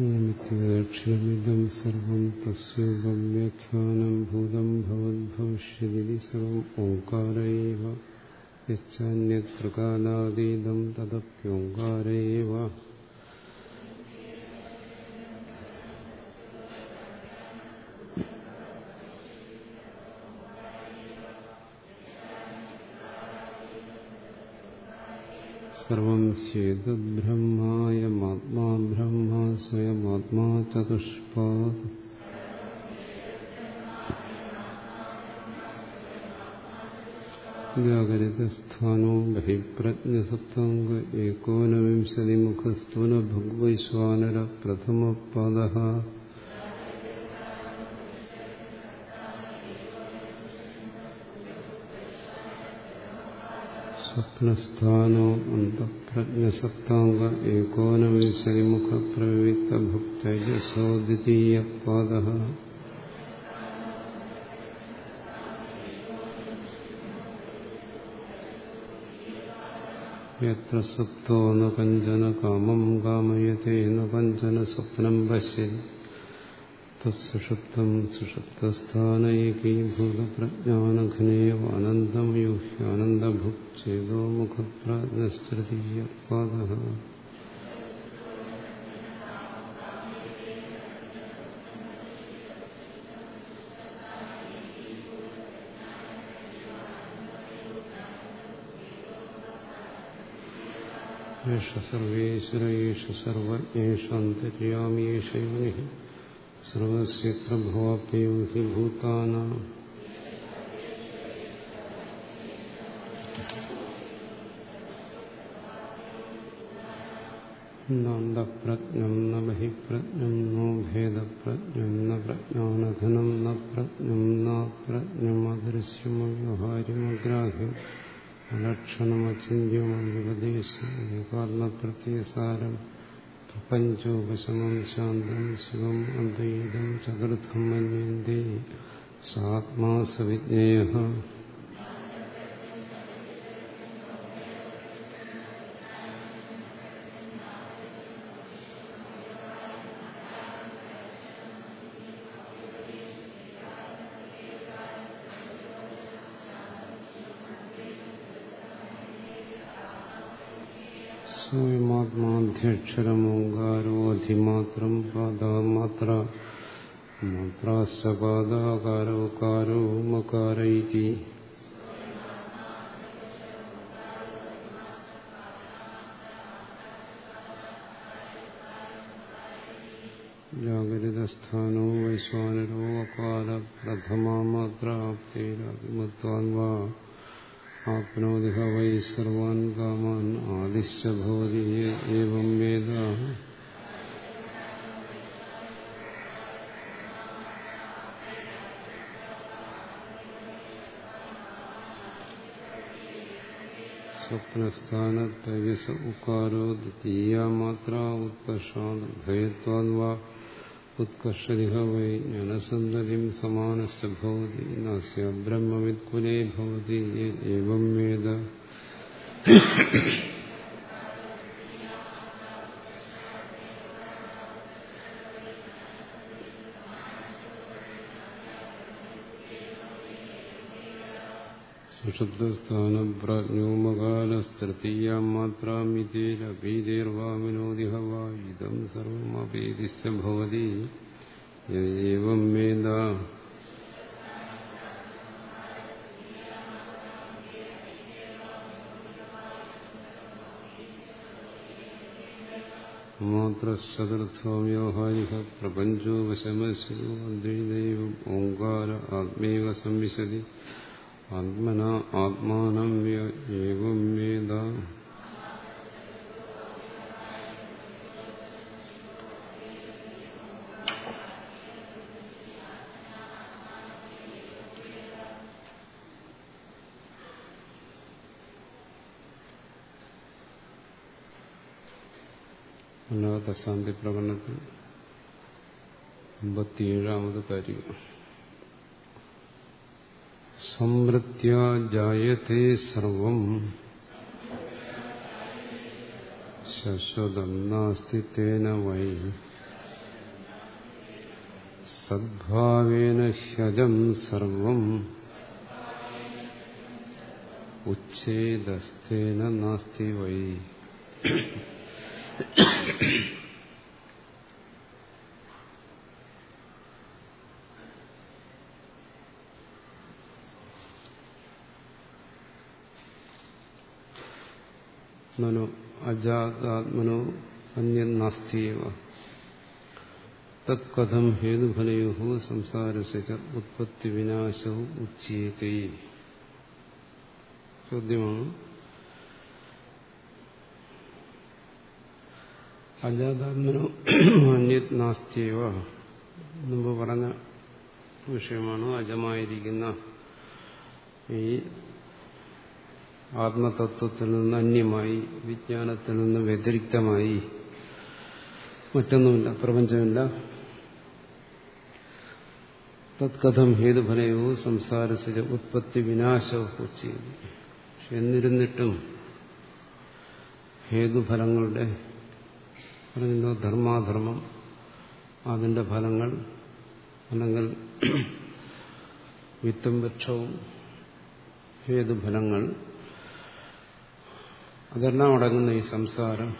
നിമിത്തക്ഷരമിതം സർവം തസ്യോപവ്യാഖ്യാനം ഭൂതം ഭവദ്ഭവിഷ്യതി സർവം ഓങ്കാരൈവ യച്ഛാന്യത്രകാലാതീതം തദപ്യോങ്കാരൈവ സർവം ചേതദ്ബ്രഹ്മായമാത്മാ ബ്രഹ്മ സ്വയമാത്മാ ചതുഷ്പാദ് ജാഗരിതസ്ഥാനോ ബഹിപ്രജ്ഞസപ്താംഗ സ്വപ്നസ്ഥാനോ അന്തപ്രജ്ഞസപ്താംഗ ഏകോനവിംശതിമുഖ പ്രവിത്ത ഭക്തജസോ ദ്വിതീയപാദ യത്ര സുപ്തോ ന കഞ്ചന കാമം കാമയത്തെ ന കഞ്ചന സ്വപ്നം പശ്യതി തസുഷുപ്തം സുഷുപ്തസ്ഥാനൈകീഭൂതപ്രജ്ഞാനഘനേവ അനന്തം യൂഹ്യാനന്ദഭുക്ചേതോ മുഖപ്രാജ്ഞസ്തൃതീയപാദ ഏഷ സർവേശ്വര ഏഷ സർവജ്ഞേഷ അന്തര്യാമീഷ യോനി സർവസ്യത്ര ഭവാപ്യോ ഹി ഭൂതാന നന്ദപ്രജ്ഞം ന ബഹിപ്രജ്ഞം നോ ഭേദപ്രജ്ഞം ന പ്രജ്ഞാനഘനം ന പ്രജ്ഞം ന പ്രജ്ഞം അദൃശ്യമവ്യവഹാര്യമഗ്രാഹ്യം അലക്ഷണമചിന്യമവ്യപദേശം ഏകാത്മപ്രത്യസാരം പ്രപഞ്ചോപശമം ശാന്തം ശിവം അദ്വൈതം ചതുർത്ഥം മന്യന്തേ സാത്മാ സവിജ്ഞേയ സ്വയമാത്മാധ്യക്ഷരമോങ്കാരോ അധിമാത്രം പാദമാത്ര. മാത്രാശ്ച പാദാകാരോകാരോ മകാരൈതി. ജാഗരിതസ്ഥാനോ വൈശ്വാനരോ അകാല പ്രഥമാമാത്ര ആപ്തേരാതിമത്വാൻ വാ ആപ്നോതി വൈ സർവാൻ കാമാൻ ആദിശ്ച ഭവതി ഏവം വേദ സ്വപ്നസ്ഥാനത്തജസ ഉക്കാരോ ദ്വിതീയ മാത്ര ഉത്കർഷാത് ഭയത്വാൻ വാ ഉത്കർഷരിഹ വൈ ജ്ഞാനസന്തതിം സമാനശ്ച ഭവതി നാസ്യ ബ്രഹ്മവിത്കുലേ ഭവതി ഏവം വേദ സുഷുപ്തസ്ഥാനപ്രാജ്ഞോമകാലസ്തൃതീയാം മാത്രാമിതേരഭീതേർവാ വിനോദിഹ വാ ഇതം സർവമപീതിശ്ച ഭവതി ഏവം വേദ മാത്രചതുർത്ഥോ വ്യാവഹാരിക പ്രപഞ്ചോ വശമശോ അദ്വൈതൈവം ഓങ്കാര ആത്മേവ സംവിശതി ആത്മന ആത്മാനം ഏവം വേദ. അല്ലാത്ത ശാന്തി പ്രകടനത്തിൽ അമ്പത്തിയേഴാമത് കാര്യം. സംവൃത്യാജായത്തെ സർവം. ശശ്വതം നാസ്തി തേന വൈ. സദ്ഭാവേന ഹ്യജം സർവം. ഉച്ഛേദസ്തേന നാസ്തി വൈ. മനു അജാതാത്മനോ അന്യനാസ്തിയവ തത്കഥം ഹേതുഫലയോ സംസാരസിക ഉത്പത്തി വിനാശവും ഉച്യേതേ ചോദ്യമാണ്. അജാതാത്മനോ അന്യത് നാസ്തിയവ മുമ്പ് പറഞ്ഞ വിഷയമാണ് അജമായിരിക്കുന്ന ഈ ആത്മതത്വത്തിൽ നിന്ന് അന്യമായി വിജ്ഞാനത്തിൽ നിന്ന് വ്യതിരിക്തമായി. മറ്റൊന്നുമില്ല പ്രപഞ്ചമില്ല. തത്കഥം ഹേതുഫലയോ സംസാരസിജ ഉത്പത്തി വിനാശവും പക്ഷെ എന്നിരുന്നിട്ടും ഹേതുഫലങ്ങളുടെ പറഞ്ഞല്ലോ ധർമാധർമ്മം അതിന്റെ ഫലങ്ങൾ അല്ലെങ്കിൽ വിത്തും വൃക്ഷവും ഹേതുഫലങ്ങൾ അതെല്ലാം അടങ്ങുന്ന ഈ സംസാരം.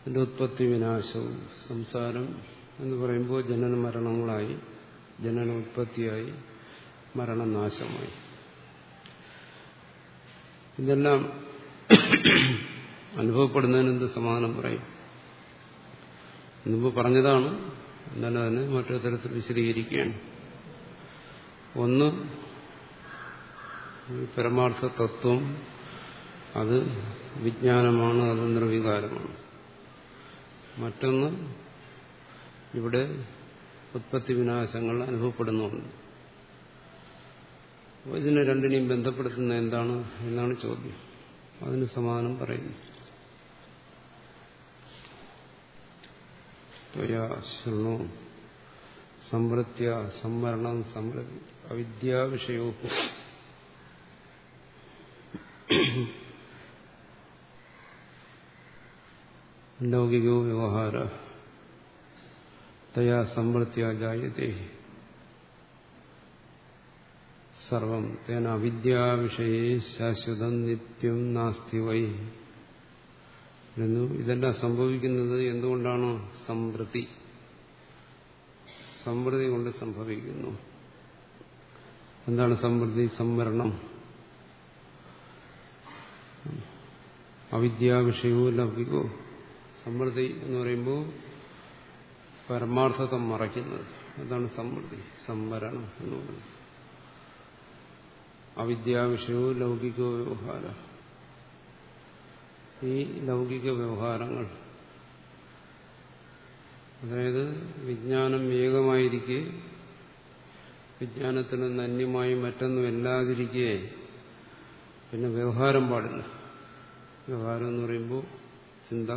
ഇതിന്റെ ഉത്പത്തി വിനാശവും സംസാരം എന്ന് പറയുമ്പോൾ ജനന മരണങ്ങളായി ജനന ഉത്പത്തിയായി മരണനാശമായി. ഇതെല്ലാം അനുഭവപ്പെടുന്നതിന് എന്ത് സമാധാനം പറയും? മുമ്പ് പറഞ്ഞതാണ് എന്നാലും അതിനെ മറ്റൊരു തരത്തിൽ വിശദീകരിക്കുകയാണ്. ഒന്ന് പരമാർത്ഥ തത്വം അത് വിജ്ഞാനമാണ് അത് നിർവികാരമാണ്. മറ്റൊന്ന് ഇവിടെ ഉത്പത്തി വിനാശങ്ങൾ അനുഭവപ്പെടുന്നുണ്ട്. ഇതിനെ രണ്ടിനെയും ബന്ധപ്പെടുത്തുന്ന എന്താണ് എന്നാണ് ചോദ്യം. അതിന് സമാനം പറയുന്നു. സംവൃത്യ സംവരണം സമൃദ്ധി അവിദ്യാവിഷയോ ലൗകികോ വ്യവഹാര തയാ ജായത്തെ സർവം തേന അവിദ്യാവിഷയെ ശാശ്വതം നിത്യം നാസ്തി വൈ എന്നു ഇതെല്ലാം സംഭവിക്കുന്നത് എന്തുകൊണ്ടാണ് സമൃദ്ധി സമൃദ്ധി കൊണ്ട് സംഭവിക്കുന്നു. എന്താണ് സമൃദ്ധി സംവരണം. അവിദ്യാവിഷയവും ലൗകികോ സമൃദ്ധി എന്ന് പറയുമ്പോൾ പരമാർത്ഥതം മറയ്ക്കുന്നത്. അതാണ് സമൃദ്ധി സംവരണം എന്ന് പറയുന്നത്. അവിദ്യാവിഷയവും ലൗകികോ വ്യവഹാര. ഈ ലൗകിക വ്യവഹാരങ്ങൾ അതായത് വിജ്ഞാനം ഏകമായിരിക്കെ വിജ്ഞാനത്തിന് നന്യമായി മറ്റൊന്നും ഇല്ലാതിരിക്കെ പിന്നെ വ്യവഹാരം പാടില്ല. വ്യവഹാരം എന്ന് പറയുമ്പോൾ ചിന്ത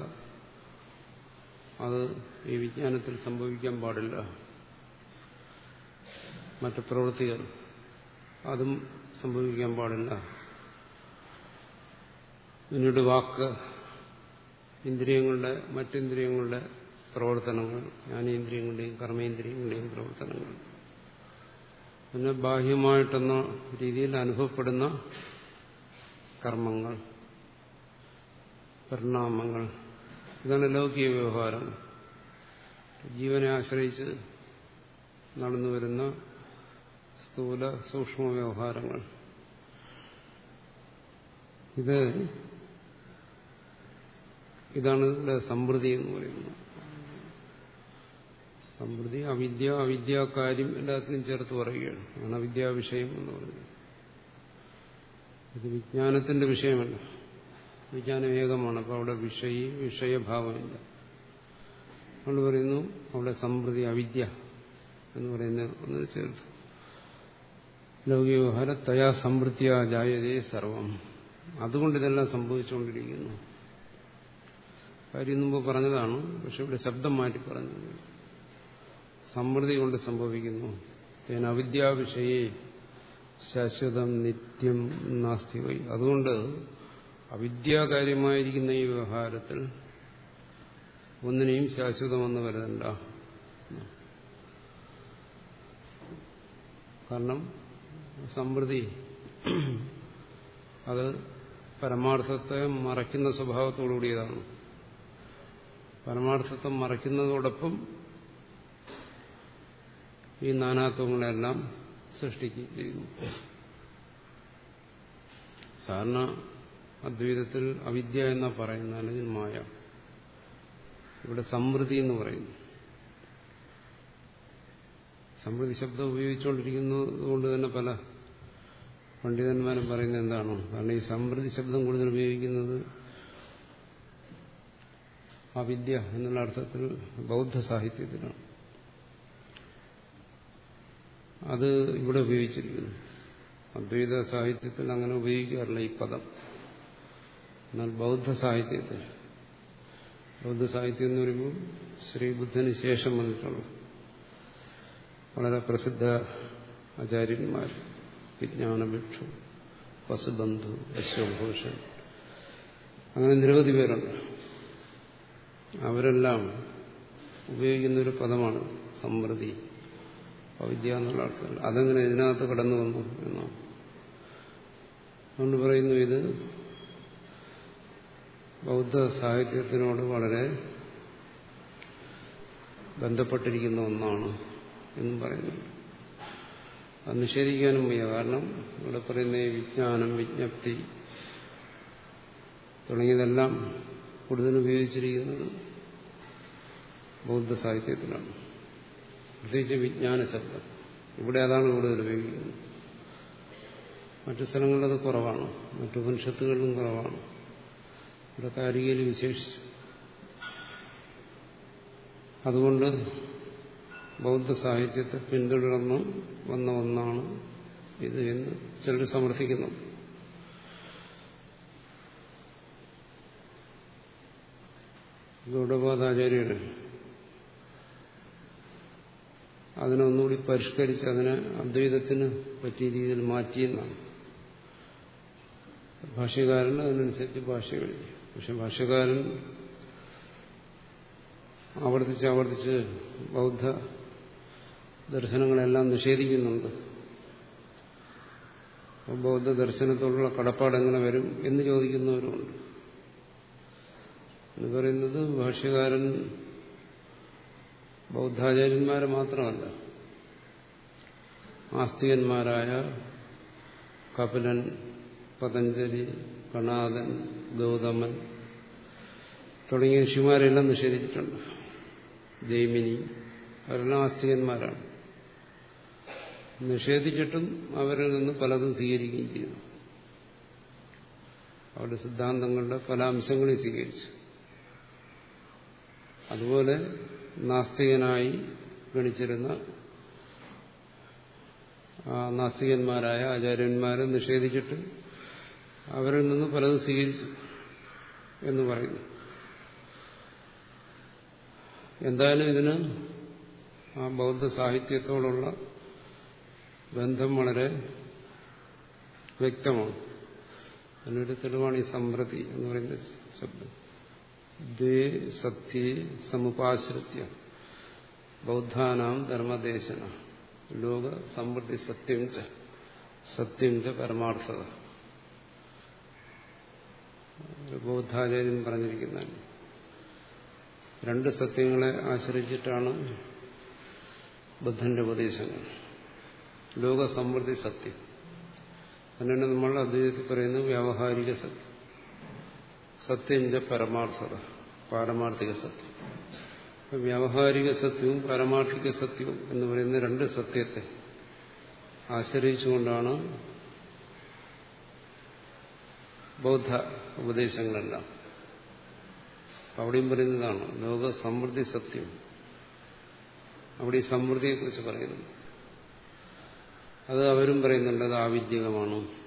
അത് ഈ വിജ്ഞാനത്തിൽ സംഭവിക്കാൻ പാടില്ല. മറ്റു പ്രവൃത്തികൾ അതും സംഭവിക്കാൻ പാടില്ല. പിന്നീട് വാക്ക് ഇന്ദ്രിയങ്ങളുടെ മറ്റിന്ദ്രിയങ്ങളുടെ പ്രവർത്തനങ്ങൾ ജ്ഞാനേന്ദ്രിയങ്ങളുടെയും കർമ്മേന്ദ്രിയങ്ങളുടെയും പ്രവർത്തനങ്ങൾ. പിന്നെ ബാഹ്യമായിട്ടെന്ന രീതിയിൽ അനുഭവപ്പെടുന്ന കർമ്മങ്ങൾ പരിണാമങ്ങൾ. ഇതാണ് ലൗകിക വ്യവഹാരം. ജീവനെ ആശ്രയിച്ച് നടന്നു വരുന്ന സ്ഥൂല സൂക്ഷ്മ വ്യവഹാരങ്ങൾ. ഇത് ഇതാണ് ഇവിടെ സമൃദ്ധി എന്ന് പറയുന്നത്. സമൃദ്ധി അവിദ്യ അവിദ്യാകാര്യം എല്ലാത്തിനും ചേർത്ത് പറയുകയാണ്. ആണ് അവിദ്യാവിഷയം എന്ന് പറയുന്നത്. ഇത് വിജ്ഞാനത്തിന്റെ വിഷയമല്ല. വിജ്ഞാനം ഏകമാണ്. അപ്പോൾ അവിടെ വിഷയി വിഷയഭാവമില്ല നമ്മൾ പറയുന്നു അവിടെ സമൃദ്ധി അവിദ്യ എന്ന് പറയുന്ന ഒന്ന് ചേർത്ത്. ലൗകിക വ്യവഹാര തയാ സമൃദ്ധിയാ ജായതേ സർവം. അതുകൊണ്ട് ഇതെല്ലാം സംഭവിച്ചുകൊണ്ടിരിക്കുന്നു. കാര്യം മുമ്പ് പറഞ്ഞതാണ് പക്ഷെ ഇവിടെ ശബ്ദം മാറ്റി പറഞ്ഞു സമൃദ്ധി കൊണ്ട് സംഭവിക്കുന്നു. അവിദ്യാവിഷയെ ശാശ്വതം നിത്യം നാസ്തി വൈ. അതുകൊണ്ട് അവിദ്യാകാര്യമായിരിക്കുന്ന ഈ വ്യവഹാരത്തിൽ ഒന്നിനെയും ശാശ്വതമെന്ന് കരുതണ്ട. കാരണം സമൃദ്ധി അത് പരമാർത്ഥത്തെ മറയ്ക്കുന്ന സ്വഭാവത്തോടുകൂടിയതാണ് പരമാർത്ഥത്തെ മറയ്ക്കുന്നതോടൊപ്പം ഈ നാനാത്വങ്ങളെല്ലാം സൃഷ്ടിക്കുകയും ചെയ്യുന്നു സാധാരണ അദ്വൈതത്തിൽ അവിദ്യ എന്നാ പറയുന്ന അല്ലെങ്കിൽ മായ. ഇവിടെ സമൃദ്ധി എന്ന് പറയുന്നു. സമൃദ്ധി ശബ്ദം ഉപയോഗിച്ചുകൊണ്ടിരിക്കുന്നത് കൊണ്ട് തന്നെ പല പണ്ഡിതന്മാരും പറയുന്നത് എന്താണ്? കാരണം ഈ സമൃദ്ധി ശബ്ദം കൂടുതൽ ഉപയോഗിക്കുന്നത് അവിദ്യ എന്നുള്ള അർത്ഥത്തിൽ ബൗദ്ധ സാഹിത്യത്തിലാണ്. അത് ഇവിടെ ഉപയോഗിച്ചിരിക്കുന്നു. അദ്വൈത സാഹിത്യത്തിൽ അങ്ങനെ ഉപയോഗിക്കാറില്ല ഈ പദം. എന്നാൽ ബൗദ്ധ സാഹിത്യത്തിൽ. ബൗദ്ധ സാഹിത്യം എന്ന് പറയുമ്പോൾ ശ്രീബുദ്ധന് ശേഷം വന്നിട്ടുള്ള വളരെ പ്രസിദ്ധ ആചാര്യന്മാർ. വിജ്ഞാനഭിക്ഷു വസുബന്ധു അശ്വഭൂഷൺ അങ്ങനെ നിരവധി പേരുണ്ട്. അവരെല്ലാം ഉപയോഗിക്കുന്ന ഒരു പദമാണ് സമൃദ്ധി. അവിദ്യ എന്നുള്ള ആൾക്കാർ അതെങ്ങനെ ഇതിനകത്ത് കടന്നു വന്നു എന്നാണ്. അതുകൊണ്ട് പറയുന്നു ഇത് ബൗദ്ധ സാഹിത്യത്തിനോട് വളരെ ബന്ധപ്പെട്ടിരിക്കുന്ന ഒന്നാണ് എന്നും പറയുന്നുണ്ട് അത് നിഷേധിക്കാനും വയ്യ. കാരണം ഇവിടെ പറയുന്ന വിജ്ഞാനം വിജ്ഞപ്തി തുടങ്ങിയതെല്ലാം കൂടുതൽ ഉപയോഗിച്ചിരിക്കുന്നത് ബൗദ്ധ സാഹിത്യത്തിലാണ്. പ്രത്യേകിച്ച് വിജ്ഞാന ശബ്ദം. ഇവിടെ അതാണ് കൂടുതൽ ഉപയോഗിക്കുന്നത്. മറ്റു സ്ഥലങ്ങളിലത് കുറവാണ്. മറ്റു ഉപനിഷത്തുകളിലും കുറവാണ്. ഇവിടെ കാരികയിൽ വിശേഷിച്ചു. അതുകൊണ്ട് ബൗദ്ധ സാഹിത്യത്തെ പിന്തുടർന്ന് വന്ന ഒന്നാണ് ഇത് എന്ന് ചിലർ സമർത്ഥിക്കുന്നു. ഗൗഡപാദാചാര്യര് അതിനെ ഒന്നുകൂടി പരിഷ്കരിച്ച് അതിനെ അദ്വൈതത്തിന് പറ്റിയ രീതിയിൽ മാറ്റിയെന്നാണ് ഭാഷ്യകാരൻ അതിനനുസരിച്ച് ഭാഷ കഴിഞ്ഞു പക്ഷെ ഭാഷ്യകാരൻ ആവർത്തിച്ച് ആവർത്തിച്ച് ബൗദ്ധ ദർശനങ്ങളെല്ലാം നിഷേധിക്കുന്നുണ്ട്. ബൗദ്ധ ദർശനത്തോടുള്ള കടപ്പാട് എങ്ങനെ വരും എന്ന് ചോദിക്കുന്നവരുമുണ്ട്. എന്ന് പറയുന്നത് ഭാഷ്യകാരൻ ബൗദ്ധാചാര്യന്മാരെ മാത്രമല്ല. ആസ്തികന്മാരായ കപിലൻ പതഞ്ജലി കണാദൻ ഗൗതമൻ തുടങ്ങിയ ഋഷിമാരെല്ലാം നിഷേധിച്ചിട്ടുണ്ട്. ജൈമിനി അവരെല്ലാം ആസ്തികന്മാരാണ്. നിഷേധിച്ചിട്ടും അവരിൽ നിന്ന് പലതും സ്വീകരിക്കുകയും ചെയ്തു. അവരുടെ സിദ്ധാന്തങ്ങളുടെ പല അംശങ്ങളെയും സ്വീകരിച്ചു. അതുപോലെ നാസ്തികനായി ഗണിച്ചിരുന്ന നാസ്തികന്മാരായ ആചാര്യന്മാരെ നിഷേധിച്ചിട്ട് അവരിൽ നിന്ന് പലതും സ്വീകരിച്ചു എന്ന് പറയുന്നു. എന്തായാലും ഇതിന് ആ ബൗദ്ധ സാഹിത്യത്തോടുള്ള ബന്ധം വളരെ വ്യക്തമാണ്. അതിനൊരു തെളിവാണ് ഈ സമൃദ്ധി എന്ന് പറയുന്ന ശബ്ദം. സത്യേ സമുപാശ്രിത്യ. ബൗദ്ധാനാം ധർമ്മദേശന. ലോക സമൃദ്ധി സത്യം ച. സത്യം ച പരമാർത്ഥത. ബൗദ്ധാചാര്യൻ പറഞ്ഞിരിക്കുന്നതാണ്. രണ്ട് സത്യങ്ങളെ ആശ്രയിച്ചിട്ടാണ് ബുദ്ധന്റെ ഉപദേശങ്ങൾ. ലോക സമൃദ്ധി സത്യം. അതിനാണ് നമ്മൾ അദ്വൈതത്തിൽ പറയുന്നത് വ്യാവഹാരിക സത്യം. സത്യന്റെ പരമാർത്ഥത പാരമാർത്ഥിക സത്യം. വ്യാവഹാരിക സത്യവും പാരമാർത്ഥിക സത്യവും എന്ന് പറയുന്ന രണ്ട് സത്യത്തെ ആശ്രയിച്ചുകൊണ്ടാണ് ബൗദ്ധ ഉപദേശങ്ങളെല്ലാം. അവിടെയും പറയുന്നതാണ് ലോക സമൃദ്ധി സത്യം. അവിടെ സമൃദ്ധിയെക്കുറിച്ച് പറയുന്നു. അത് അവരും പറയുന്നുണ്ട് അത് ആവിദ്യകമാണ്.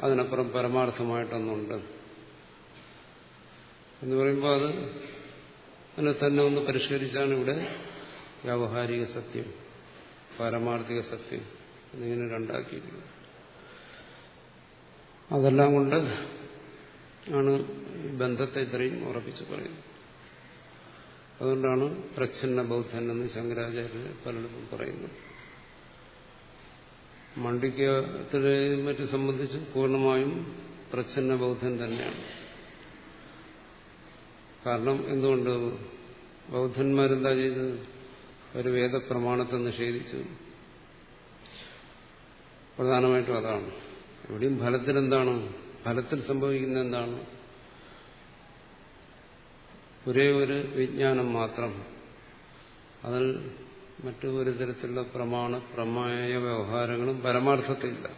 അതിനപ്പുറം പരമാർത്ഥമായിട്ടൊന്നുണ്ട്. എന്ന് പറയുമ്പോൾ അത് അതിനെ തന്നെ ഒന്ന് പരിഷ്കരിച്ചാണ് ഇവിടെ വ്യാവഹാരിക സത്യം പാരമാർത്ഥിക സത്യം എന്നിങ്ങനെ രണ്ടാക്കിയിരിക്കുന്നത്. അതെല്ലാം കൊണ്ട് ആണ് ഈ ബന്ധത്തെ ഇത്രയും ഉറപ്പിച്ച് പറയുന്നത്. അതുകൊണ്ടാണ് പ്രച്ഛന്ന ബൗദ്ധൻ എന്ന് ശങ്കരാചാര്യർ പലരും പറയുന്നത്. മണ്ഡിക്കത്തിലെ മറ്റു സംബന്ധിച്ച് പൂർണമായും പ്രച്ഛന്ന ബൗദ്ധൻ തന്നെയാണ്. കാരണം എന്തുകൊണ്ട് ബൗദ്ധന്മാരെന്താ ചെയ്തത്? ഒരു വേദപ്രമാണത്തെ നിഷേധിച്ചു. പ്രധാനമായിട്ടും അതാണ്. എവിടെയും ഫലത്തിൽ എന്താണ് ഫലത്തിൽ സംഭവിക്കുന്ന എന്താണ് ഒരേ ഒരു വിജ്ഞാനം മാത്രം. അതിൽ മറ്റു ഒരു തരത്തിലുള്ള പ്രമാണ പ്രമായ വ്യവഹാരങ്ങളും പരമാർത്ഥത്തിലില്ല.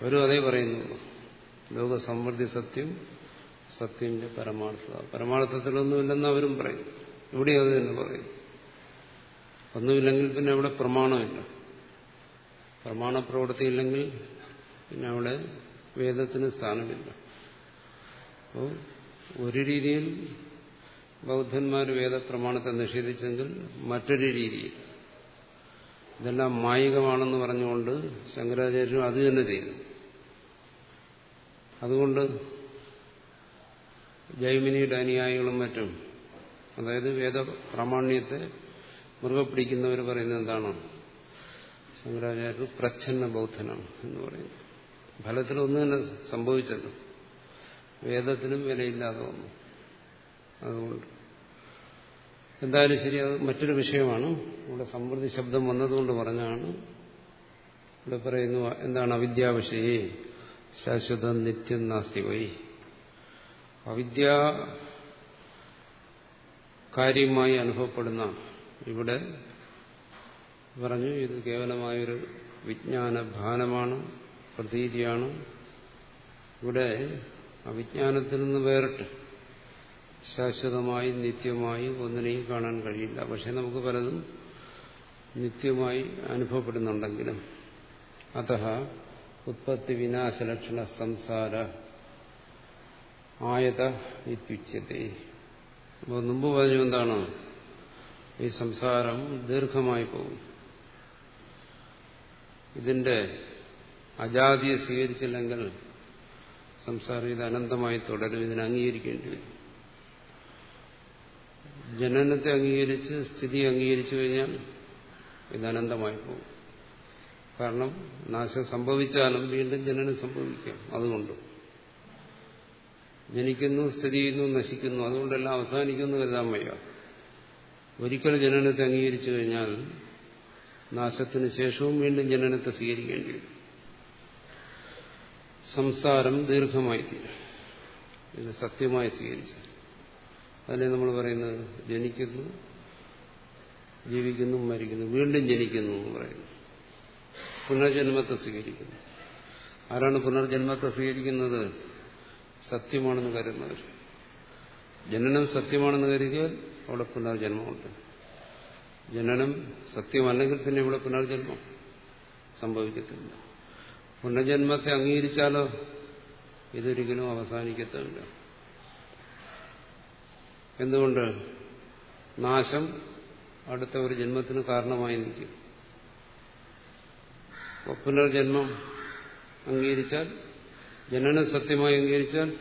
അവരും അതേ പറയുന്നു ലോക സമൃദ്ധി സത്യം സത്യന്റെ പരമാർത്ഥത. പരമാർത്ഥത്തിലൊന്നുമില്ലെന്ന് അവരും പറയും. ഇവിടെ അത് തന്നെ പറയും. ഒന്നുമില്ലെങ്കിൽ പിന്നെ അവിടെ പ്രമാണമില്ല. പ്രമാണ പ്രവൃത്തി ഇല്ലെങ്കിൽ പിന്നെ അവിടെ വേദത്തിന് സ്ഥാനമില്ല. അപ്പോൾ ഒരു രീതിയിൽ ബൗദ്ധന്മാർ വേദപ്രമാണത്തെ നിഷേധിച്ചെങ്കിൽ മറ്റൊരു രീതിയിൽ. ഇതെല്ലാം മായികമാണെന്ന് പറഞ്ഞുകൊണ്ട് ശങ്കരാചാര്യരും അത് തന്നെ ചെയ്തു. അതുകൊണ്ട് ജൈമിനിയുടെ അനുയായികളും മറ്റും അതായത് വേദപ്രാമാണ്യത്തെ മുറുകെ പിടിക്കുന്നവർ പറയുന്നത് എന്താണ്? ശങ്കരാചാര്യർ പ്രച്ഛന്ന ബൗദ്ധനാണ് എന്ന് പറയുന്നത് ഫലത്തിൽ ഒന്നും തന്നെ സംഭവിച്ചല്ലോ വേദത്തിനും വിലയില്ലാതെ വന്നു. അതുകൊണ്ട് എന്തായാലും ശരി അത് മറ്റൊരു വിഷയമാണ്. ഇവിടെ സമൃദ്ധി ശബ്ദം വന്നതുകൊണ്ട് പറഞ്ഞാണ് ഇവിടെ പറയുന്നു എന്താണ് അവിദ്യാവിഷയെ? ശാശ്വതം നിത്യം നാസ്തി വൈ. അവിദ്യ കാര്യമായി അനുഭവപ്പെടുന്ന ഇവിടെ പറഞ്ഞു ഇത് കേവലമായൊരു വിജ്ഞാന ഭാനമാണ് പ്രതീതിയാണ്. ഇവിടെ അവിജ്ഞാനത്തിൽ നിന്ന് വേറിട്ട് ശാശ്വതമായി നിത്യമായി ഒന്നിനെയും കാണാൻ കഴിയില്ല. പക്ഷെ നമുക്ക് പലതും നിത്യമായി അനുഭവപ്പെടുന്നുണ്ടെങ്കിലും അത ഉത്പത്തി വിനാശലക്ഷണ സംസാര ആയത ഇത്യുച്ചത്തെ അപ്പോൾ മുമ്പ് പറഞ്ഞു എന്താണ്? ഈ സംസാരം ദീർഘമായി പോകും. ഇതിന്റെ അജാതിയെ സ്വീകരിച്ചില്ലെങ്കിൽ സംസാരം ഇത് അനന്തമായി തുടരും. ഇതിനെ അംഗീകരിക്കേണ്ടി വരും. ജനനത്തെ അംഗീകരിച്ച് സ്ഥിതി അംഗീകരിച്ചു കഴിഞ്ഞാൽ ഇത് അനന്തമായി പോകും. കാരണം നാശം സംഭവിച്ചാലും വീണ്ടും ജനനം സംഭവിക്കാം. അതുകൊണ്ട്. ജനിക്കുന്നു സ്ഥിതി ചെയ്യുന്നു നശിക്കുന്നു. അതുകൊണ്ടെല്ലാം അവസാനിക്കുന്നു കരുതാൻ വയ്യ. ഒരിക്കൽ ജനനത്തെ അംഗീകരിച്ചു കഴിഞ്ഞാൽ നാശത്തിന് ശേഷവും വീണ്ടും ജനനത്തെ സ്വീകരിക്കേണ്ടി വരും. സംസാരം ദീർഘമായി തീരും ഇത് സത്യമായി സ്വീകരിച്ചു അതിനെ നമ്മൾ പറയുന്നത്? ജനിക്കുന്നു ജീവിക്കുന്നു മരിക്കുന്നു വീണ്ടും ജനിക്കുന്നു എന്ന് പറയുന്നു. പുനർജന്മത്തെ സ്വീകരിക്കുന്നു. ആരാണ് പുനർജന്മത്തെ സ്വീകരിക്കുന്നത്? സത്യമാണെന്ന് കരുതുന്നവർ. ജനനം സത്യമാണെന്ന് കരുതിയാൽ അവിടെ പുനർജന്മമുണ്ട്. ജനനം സത്യമല്ലെങ്കിൽ പിന്നെ ഇവിടെ പുനർജന്മം സംഭവിക്കത്തില്ല. പുനർജന്മത്തെ അംഗീകരിച്ചാലോ? ഇതൊരിക്കലും അവസാനിക്കത്തില്ല. എന്തുകൊണ്ട്? നാശം അടുത്ത ഒരു ജന്മത്തിന് കാരണമായി നിൽക്കും പുനർജന്മം അംഗീകരിച്ചാൽ ജനനം സത്യമായി അംഗീകരിച്ചാൽ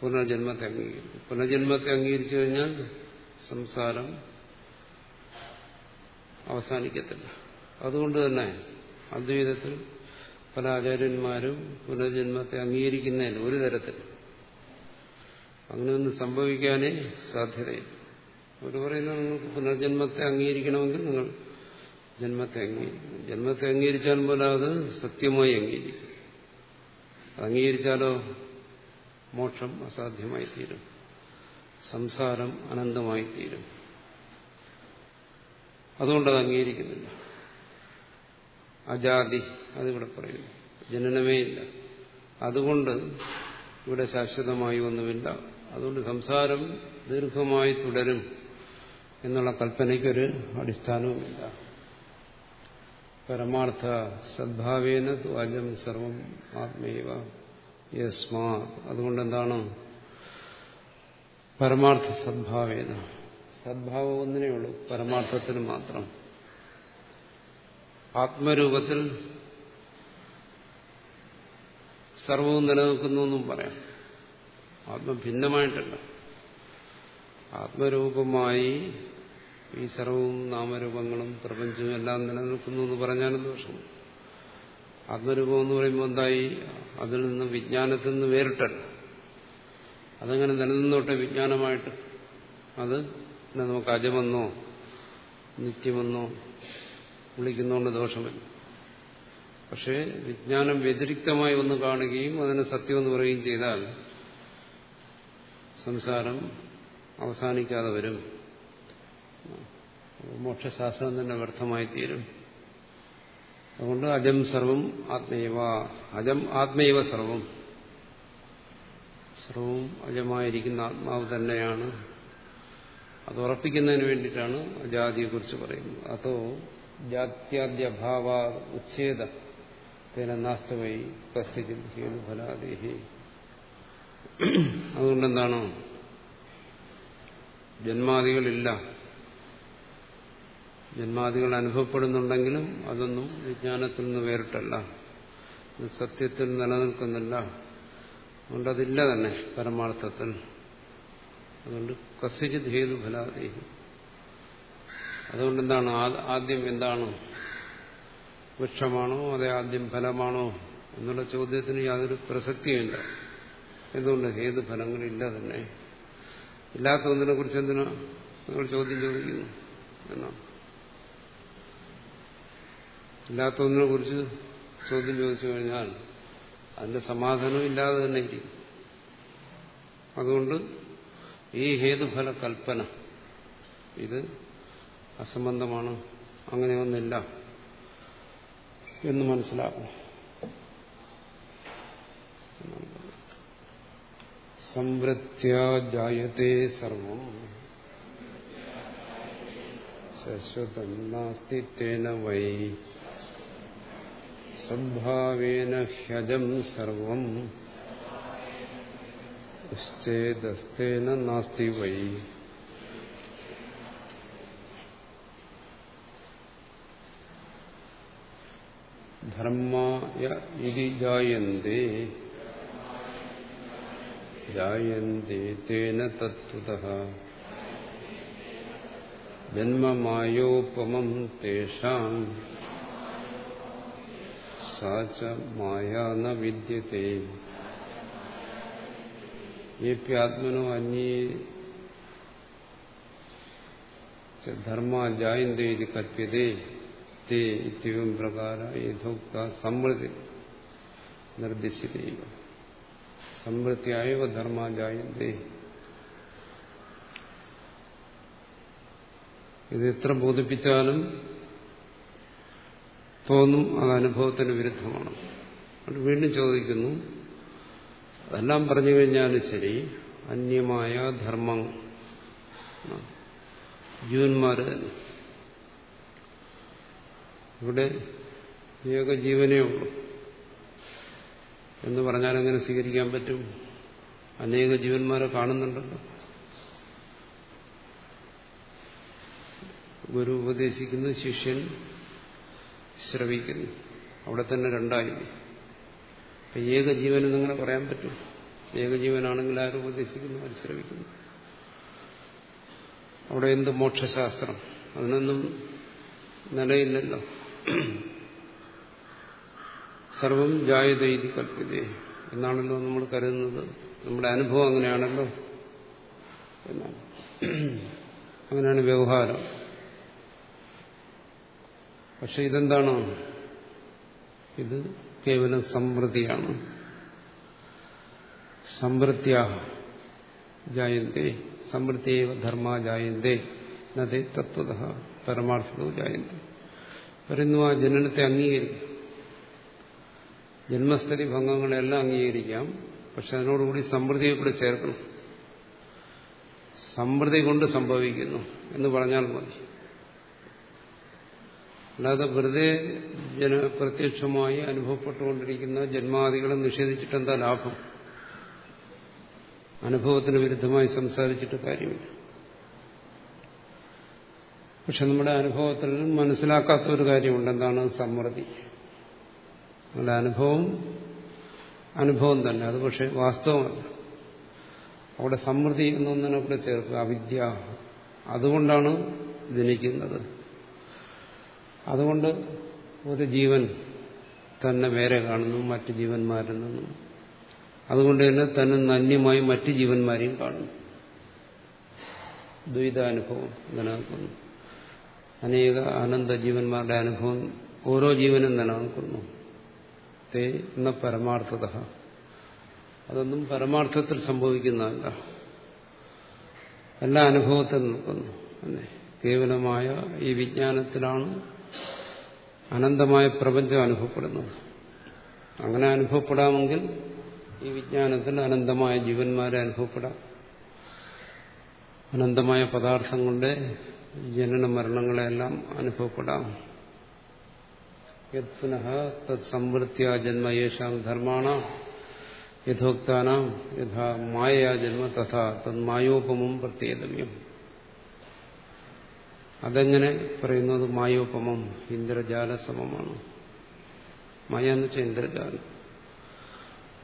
പുനർജന്മത്തെ അംഗീകരിക്കും. പുനർജന്മത്തെ അംഗീകരിച്ചു കഴിഞ്ഞാൽ സംസാരം അവസാനിക്കത്തില്ല. അതുകൊണ്ട് തന്നെ അദ്വൈതത്തിൽ പല ആചാര്യന്മാരും പുനർജന്മത്തെ അംഗീകരിക്കുന്നതിന് ഒരു തരത്തിൽ അങ്ങനെയൊന്നും സംഭവിക്കാനേ സാധ്യതയില്ല. അവർ പറയുന്നത് നിങ്ങൾക്ക് പുനർജന്മത്തെ അംഗീകരിക്കണമെങ്കിൽ നിങ്ങൾ ജന്മത്തെ അംഗീകരിക്കണം. ജന്മത്തെ അംഗീകരിച്ചാൽ പോലെ അത് സത്യമായി അംഗീകരിക്കും. അംഗീകരിച്ചാലോ മോക്ഷം അസാധ്യമായി തീരും സംസാരം അനന്തമായി തീരും അതുകൊണ്ടത് അംഗീകരിക്കുന്നില്ല. അജാതി അതിവിടെ പറയുന്നു. ജനനമേ ഇല്ല. അതുകൊണ്ട് ഇവിടെ ശാശ്വതമായി ഒന്നുമില്ല. അതുകൊണ്ട് സംസാരം ദീർഘമായി തുടരും എന്നുള്ള കൽപ്പനയ്ക്കൊരു അടിസ്ഥാനവുമില്ല. പരമാർത്ഥ സദ്ഭാവേന ത്വാജം സർവം ആത്മേവ യസ്മാ അതുകൊണ്ടെന്താണ്? പരമാർത്ഥ സദ്ഭാവേന. സദ്ഭാവം ഒന്നിനേ ഉള്ളൂ പരമാർത്ഥത്തിന് മാത്രം. ആത്മരൂപത്തിൽ സർവവും നിലനിൽക്കുന്നു എന്നും പറയാം. ആത്മഭിന്നമായിട്ടല്ല ആത്മരൂപമായി ഈ സർവവും നാമരൂപങ്ങളും പ്രപഞ്ചവും എല്ലാം നിലനിൽക്കുന്നു എന്ന് പറഞ്ഞാലും ദോഷം. ആത്മരൂപം എന്ന് പറയുമ്പോൾ എന്തായി? അതിൽ നിന്ന് വിജ്ഞാനത്തിൽ നിന്ന് വേറിട്ടല്ല. അതങ്ങനെ നിലനിന്നോട്ടെ വിജ്ഞാനമായിട്ട്. അത് നമുക്ക് അജമെന്നോ നിത്യമെന്നോ വിളിക്കുന്നതുകൊണ്ട് ദോഷമില്ല പക്ഷേ വിജ്ഞാനം വ്യതിരിക്തമായി ഒന്ന് കാണുകയും അതിന് സത്യമെന്ന് പറയുകയും ചെയ്താൽ സംസാരം അവസാനിക്കാതെ വരും. മോക്ഷശാസ്ത്രം തന്നെ വ്യർത്ഥമായി തീരും അതുകൊണ്ട് അജം സർവം ആത്മൈവ അജം ആത്മൈവ സർവം. സർവവും അജമായിരിക്കുന്ന ആത്മാവ് തന്നെയാണ്. അത് ഉറപ്പിക്കുന്നതിന് വേണ്ടിയിട്ടാണ് ജാതിയെക്കുറിച്ച് പറയുന്നത്. അതോ ജാത്യാദ്യഭാവ ഉച്ഛേദ തേന നാസ്തവൈ ഹേതുഫലാദേഹി അതുകൊണ്ടെന്താണോ? ജന്മാദികളില്ല. ജന്മാദികൾ അനുഭവപ്പെടുന്നുണ്ടെങ്കിലും അതൊന്നും വിജ്ഞാനത്തിൽ നിന്ന് വേറിട്ടല്ല. സത്യത്തിൽ നിലനിൽക്കുന്നില്ല. അതുകൊണ്ട് അതില്ല തന്നെ പരമാർത്ഥത്തിൽ. അതുകൊണ്ട് കസിജിത് ഹേതു ഫലാദേഹി അതുകൊണ്ട് എന്താണ് ആദ്യം എന്താണ്? വൃക്ഷമാണോ അതെ ആദ്യം ഫലമാണോ എന്നുള്ള ചോദ്യത്തിന് യാതൊരു പ്രസക്തിയുമില്ല. എന്തുകൊണ്ട് ഹേതു ഫലങ്ങളില്ല തന്നെ. ഇല്ലാത്ത ഒന്നിനെ കുറിച്ച് എന്തിനാ നിങ്ങൾ ചോദ്യം ചോദിക്കുന്നു? എന്നാണ് ഇല്ലാത്ത ഒന്നിനെ കുറിച്ച് ചോദ്യം ചോദിച്ചു കഴിഞ്ഞാൽ അതിന്റെ സമാധാനം ഇല്ലാതെ തന്നെ ഇരിക്കും. അതുകൊണ്ട് ഈ ഹേതുഫല കൽപ്പന ഇത് അസംബന്ധമാണ്. അങ്ങനെ ഒന്നില്ല എന്ന് മനസ്സിലാക്കണം. സംവൃത്യാജായത്തെ സർവം. ശശ്വതം നാസ്തി തേന വൈ. സംഭാവേന ഹ്യജം സർവം. ചേദസ്തേന നാസ്തി വൈ. ധർമായ ഇതി ജായന്തേ. ജായന്തേ തേന തത്വതഃ ജന്മമായോപമം തേഷാം സാച മായ ന വിദ്യത്തെ യേപ്യാത്മനോ അന്യേ ധർമ്മ ജായന്തേ കല്പ്യതേ തേ ഇത്യവും പ്രകാര യഥോക്ത സമൃദ്ധി നിർദ്ദേശിതൈവ സമൃദ്ധിയായവ ധർമ്മ ജായന്തേ ഇത് എത്ര ബോധിപ്പിച്ചാലും തോന്നും അത് അനുഭവത്തിന് വിരുദ്ധമാണ്. അത് വീണ്ടും ചോദിക്കുന്നു അതെല്ലാം പറഞ്ഞു കഴിഞ്ഞാലും ശരി അന്യമായ ധർമ്മം. ജീവന്മാര് ഇവിടെ ഇവിടെ ഏകജീവനേ ഉള്ളൂ. എന്ന് പറഞ്ഞാൽ എങ്ങനെ സ്വീകരിക്കാൻ പറ്റും? അനേക ജീവന്മാരെ കാണുന്നുണ്ടല്ലോ. ഗുരു ഉപദേശിക്കുന്നു ശിഷ്യൻ ശ്രവിക്കുന്നു. അവിടെ തന്നെ രണ്ടായി. അപ്പൊ ഏകജീവനെന്ന് അങ്ങനെ പറയാൻ പറ്റും? ഏകജീവനാണെങ്കിൽ ആരും ഉപദേശിക്കുന്നു? ആര് ശ്രവിക്കുന്നു? അവിടെ എന്ത് മോക്ഷശാസ്ത്രം? അതിനൊന്നും നിലയില്ലല്ലോ. സർവം ജായതൈതി കൽപ്പിതേ എന്നാണല്ലോ നമ്മൾ കരുതുന്നത്. നമ്മുടെ അനുഭവം അങ്ങനെയാണല്ലോ. എന്നാണ്. അങ്ങനെയാണ് വ്യവഹാരം. പക്ഷെ ഇതെന്താണ്? ഇത് കേവലം സമൃദ്ധിയാണ് സമൃദ്ധ്യ ജായന്തേ. സമൃദ്ധിയേവ ധർമ്മ ജായന്തേ. നദേ തത്വത പരമാർത്ഥതോ ജായന്തേ. പറയുന്നു ആ ജനനത്തെ അംഗീകരിക്കും. ജന്മസ്ഥിതി ഭംഗങ്ങളെല്ലാം അംഗീകരിക്കാം. പക്ഷെ അതിനോടുകൂടി സമൃദ്ധിയെ കൂടി ചേർക്കണം. സമൃദ്ധി കൊണ്ട് സംഭവിക്കുന്നു എന്ന് പറഞ്ഞാൽ മതി. അല്ലാതെ വെറുതെ ജന പ്രത്യക്ഷമായി അനുഭവപ്പെട്ടുകൊണ്ടിരിക്കുന്ന ജന്മാദികളെ നിഷേധിച്ചിട്ട് എന്താ ലാഭം? അനുഭവത്തിന് വിരുദ്ധമായി സംസാരിച്ചിട്ട് കാര്യമില്ല. പക്ഷെ നമ്മുടെ അനുഭവത്തിൽ മനസ്സിലാക്കാത്ത ഒരു കാര്യമുണ്ട്. എന്താണ് സമൃദ്ധി നമ്മുടെ അനുഭവം അനുഭവം തന്നെ. അത് പക്ഷെ വാസ്തവമല്ല. അവിടെ സമൃദ്ധി എന്നൊന്നിനെ കൂടെ ചേർക്കുക അവിദ്യ. അതുകൊണ്ടാണ് ജനിക്കുന്നത്. അതുകൊണ്ട് ഒരു ജീവൻ തന്നെ വേറെ കാണുന്നു മറ്റ് ജീവന്മാരിൽ നിന്നും. അതുകൊണ്ട് തന്നെ തന്നെ നന്യമായി മറ്റ് ജീവന്മാരെയും കാണുന്നു. ദ്വൈതാനുഭവം നിലനിൽക്കുന്നു. അനേക ആനന്ദ ജീവന്മാരുടെ അനുഭവം ഓരോ ജീവനും നിലനിൽക്കുന്നു. തേ എന്ന പരമാർത്ഥത. അതൊന്നും പരമാർത്ഥത്തിൽ സംഭവിക്കുന്നതല്ല. എല്ലാ അനുഭവത്തിൽ നിൽക്കുന്നു. അല്ലേ? കേവലമായ ഈ വിജ്ഞാനത്തിലാണ് അനന്തമായ പ്രപഞ്ചം അനുഭവപ്പെടുന്നത്. അങ്ങനെ അനുഭവപ്പെടാമെങ്കിൽ ഈ വിജ്ഞാനത്തിൽ അനന്തമായ ജീവന്മാരെ അനുഭവപ്പെടാം. അനന്തമായ പദാർത്ഥങ്ങളുടെ ജനന മരണങ്ങളെല്ലാം അനുഭവപ്പെടാം. യത് പുനഃ തത് സംവൃത്തിയ ജന്മ ധർമാണ യഥോക്താനാം യഥാ മായയാ ജന്മ തഥാ തത് മായോപമം പ്രത്യേകവ്യം അതെങ്ങനെ പറയുന്നത് മായോപമം ഇന്ദ്രജാല സമമാണ് മായ എന്ന് വെച്ചാൽ ഇന്ദ്രജാലം.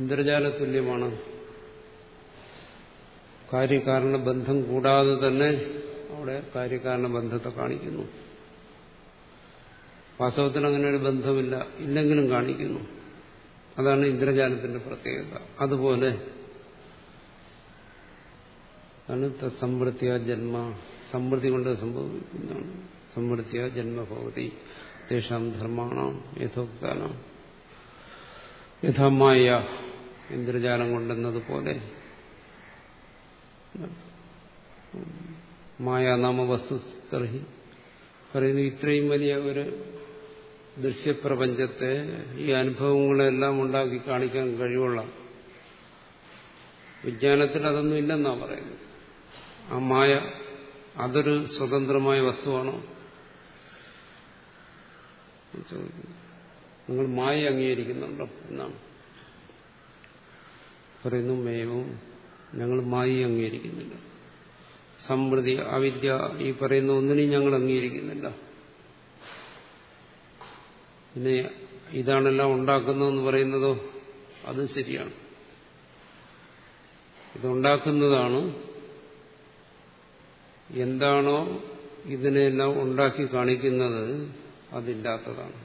ഇന്ദ്രജാല തുല്യമാണ്. കാര്യകാരണ ബന്ധം കൂടാതെ തന്നെ അവിടെ കാര്യകാരണ ബന്ധത്തെ കാണിക്കുന്നു. വാസ്തവത്തിൽ അങ്ങനെ ഒരു ബന്ധമില്ല. ഇല്ലെങ്കിലും കാണിക്കുന്നു. അതാണ് ഇന്ദ്രജാലത്തിന്റെ പ്രത്യേകത. അതുപോലെ ആണ് സമൃദ്ധിയ ജന്മ. സമൃദ്ധി കൊണ്ട് സംഭവിക്കുന്നതാണ്. സമൃദ്ധിയ ജന്മഭവതി തേഷാം ധർമാണാം യഥോക്താനാം. യഥമായ ഇന്ദ്രജാലം കൊണ്ടെന്നതുപോലെ. മായാനാമ വസ്തു പറയുന്നു ഇത്രയും വലിയ ഒരു ദൃശ്യപ്രപഞ്ചത്തെ ഈ അനുഭവങ്ങളെല്ലാം ഉണ്ടാക്കി കാണിക്കാൻ കഴിവുള്ള വിജ്ഞാനത്തിൽ അതൊന്നും ഇല്ലെന്നാ പറയുന്നത്. ആ മായ അതൊരു സ്വതന്ത്രമായ വസ്തുവാണോ? നിങ്ങൾ മായ അംഗീകരിക്കുന്നുണ്ടോ എന്നാണ്. പറയുന്നു മേവും ഞങ്ങൾ മായി അംഗീകരിക്കുന്നില്ല. സമൃദ്ധി അവിദ്യ ഈ പറയുന്ന ഒന്നിനെയും ഞങ്ങൾ അംഗീകരിക്കുന്നില്ല. പിന്നെ ഇതാണെല്ലാം ഉണ്ടാക്കുന്നതെന്ന് പറയുന്നതോ അത് ശരിയാണ്. ഇതുണ്ടാക്കുന്നതാണ് എന്താണോ ഇതിനെല്ലാം ഉണ്ടാക്കി കാണിക്കുന്നത് അതില്ലാത്തതാണ്.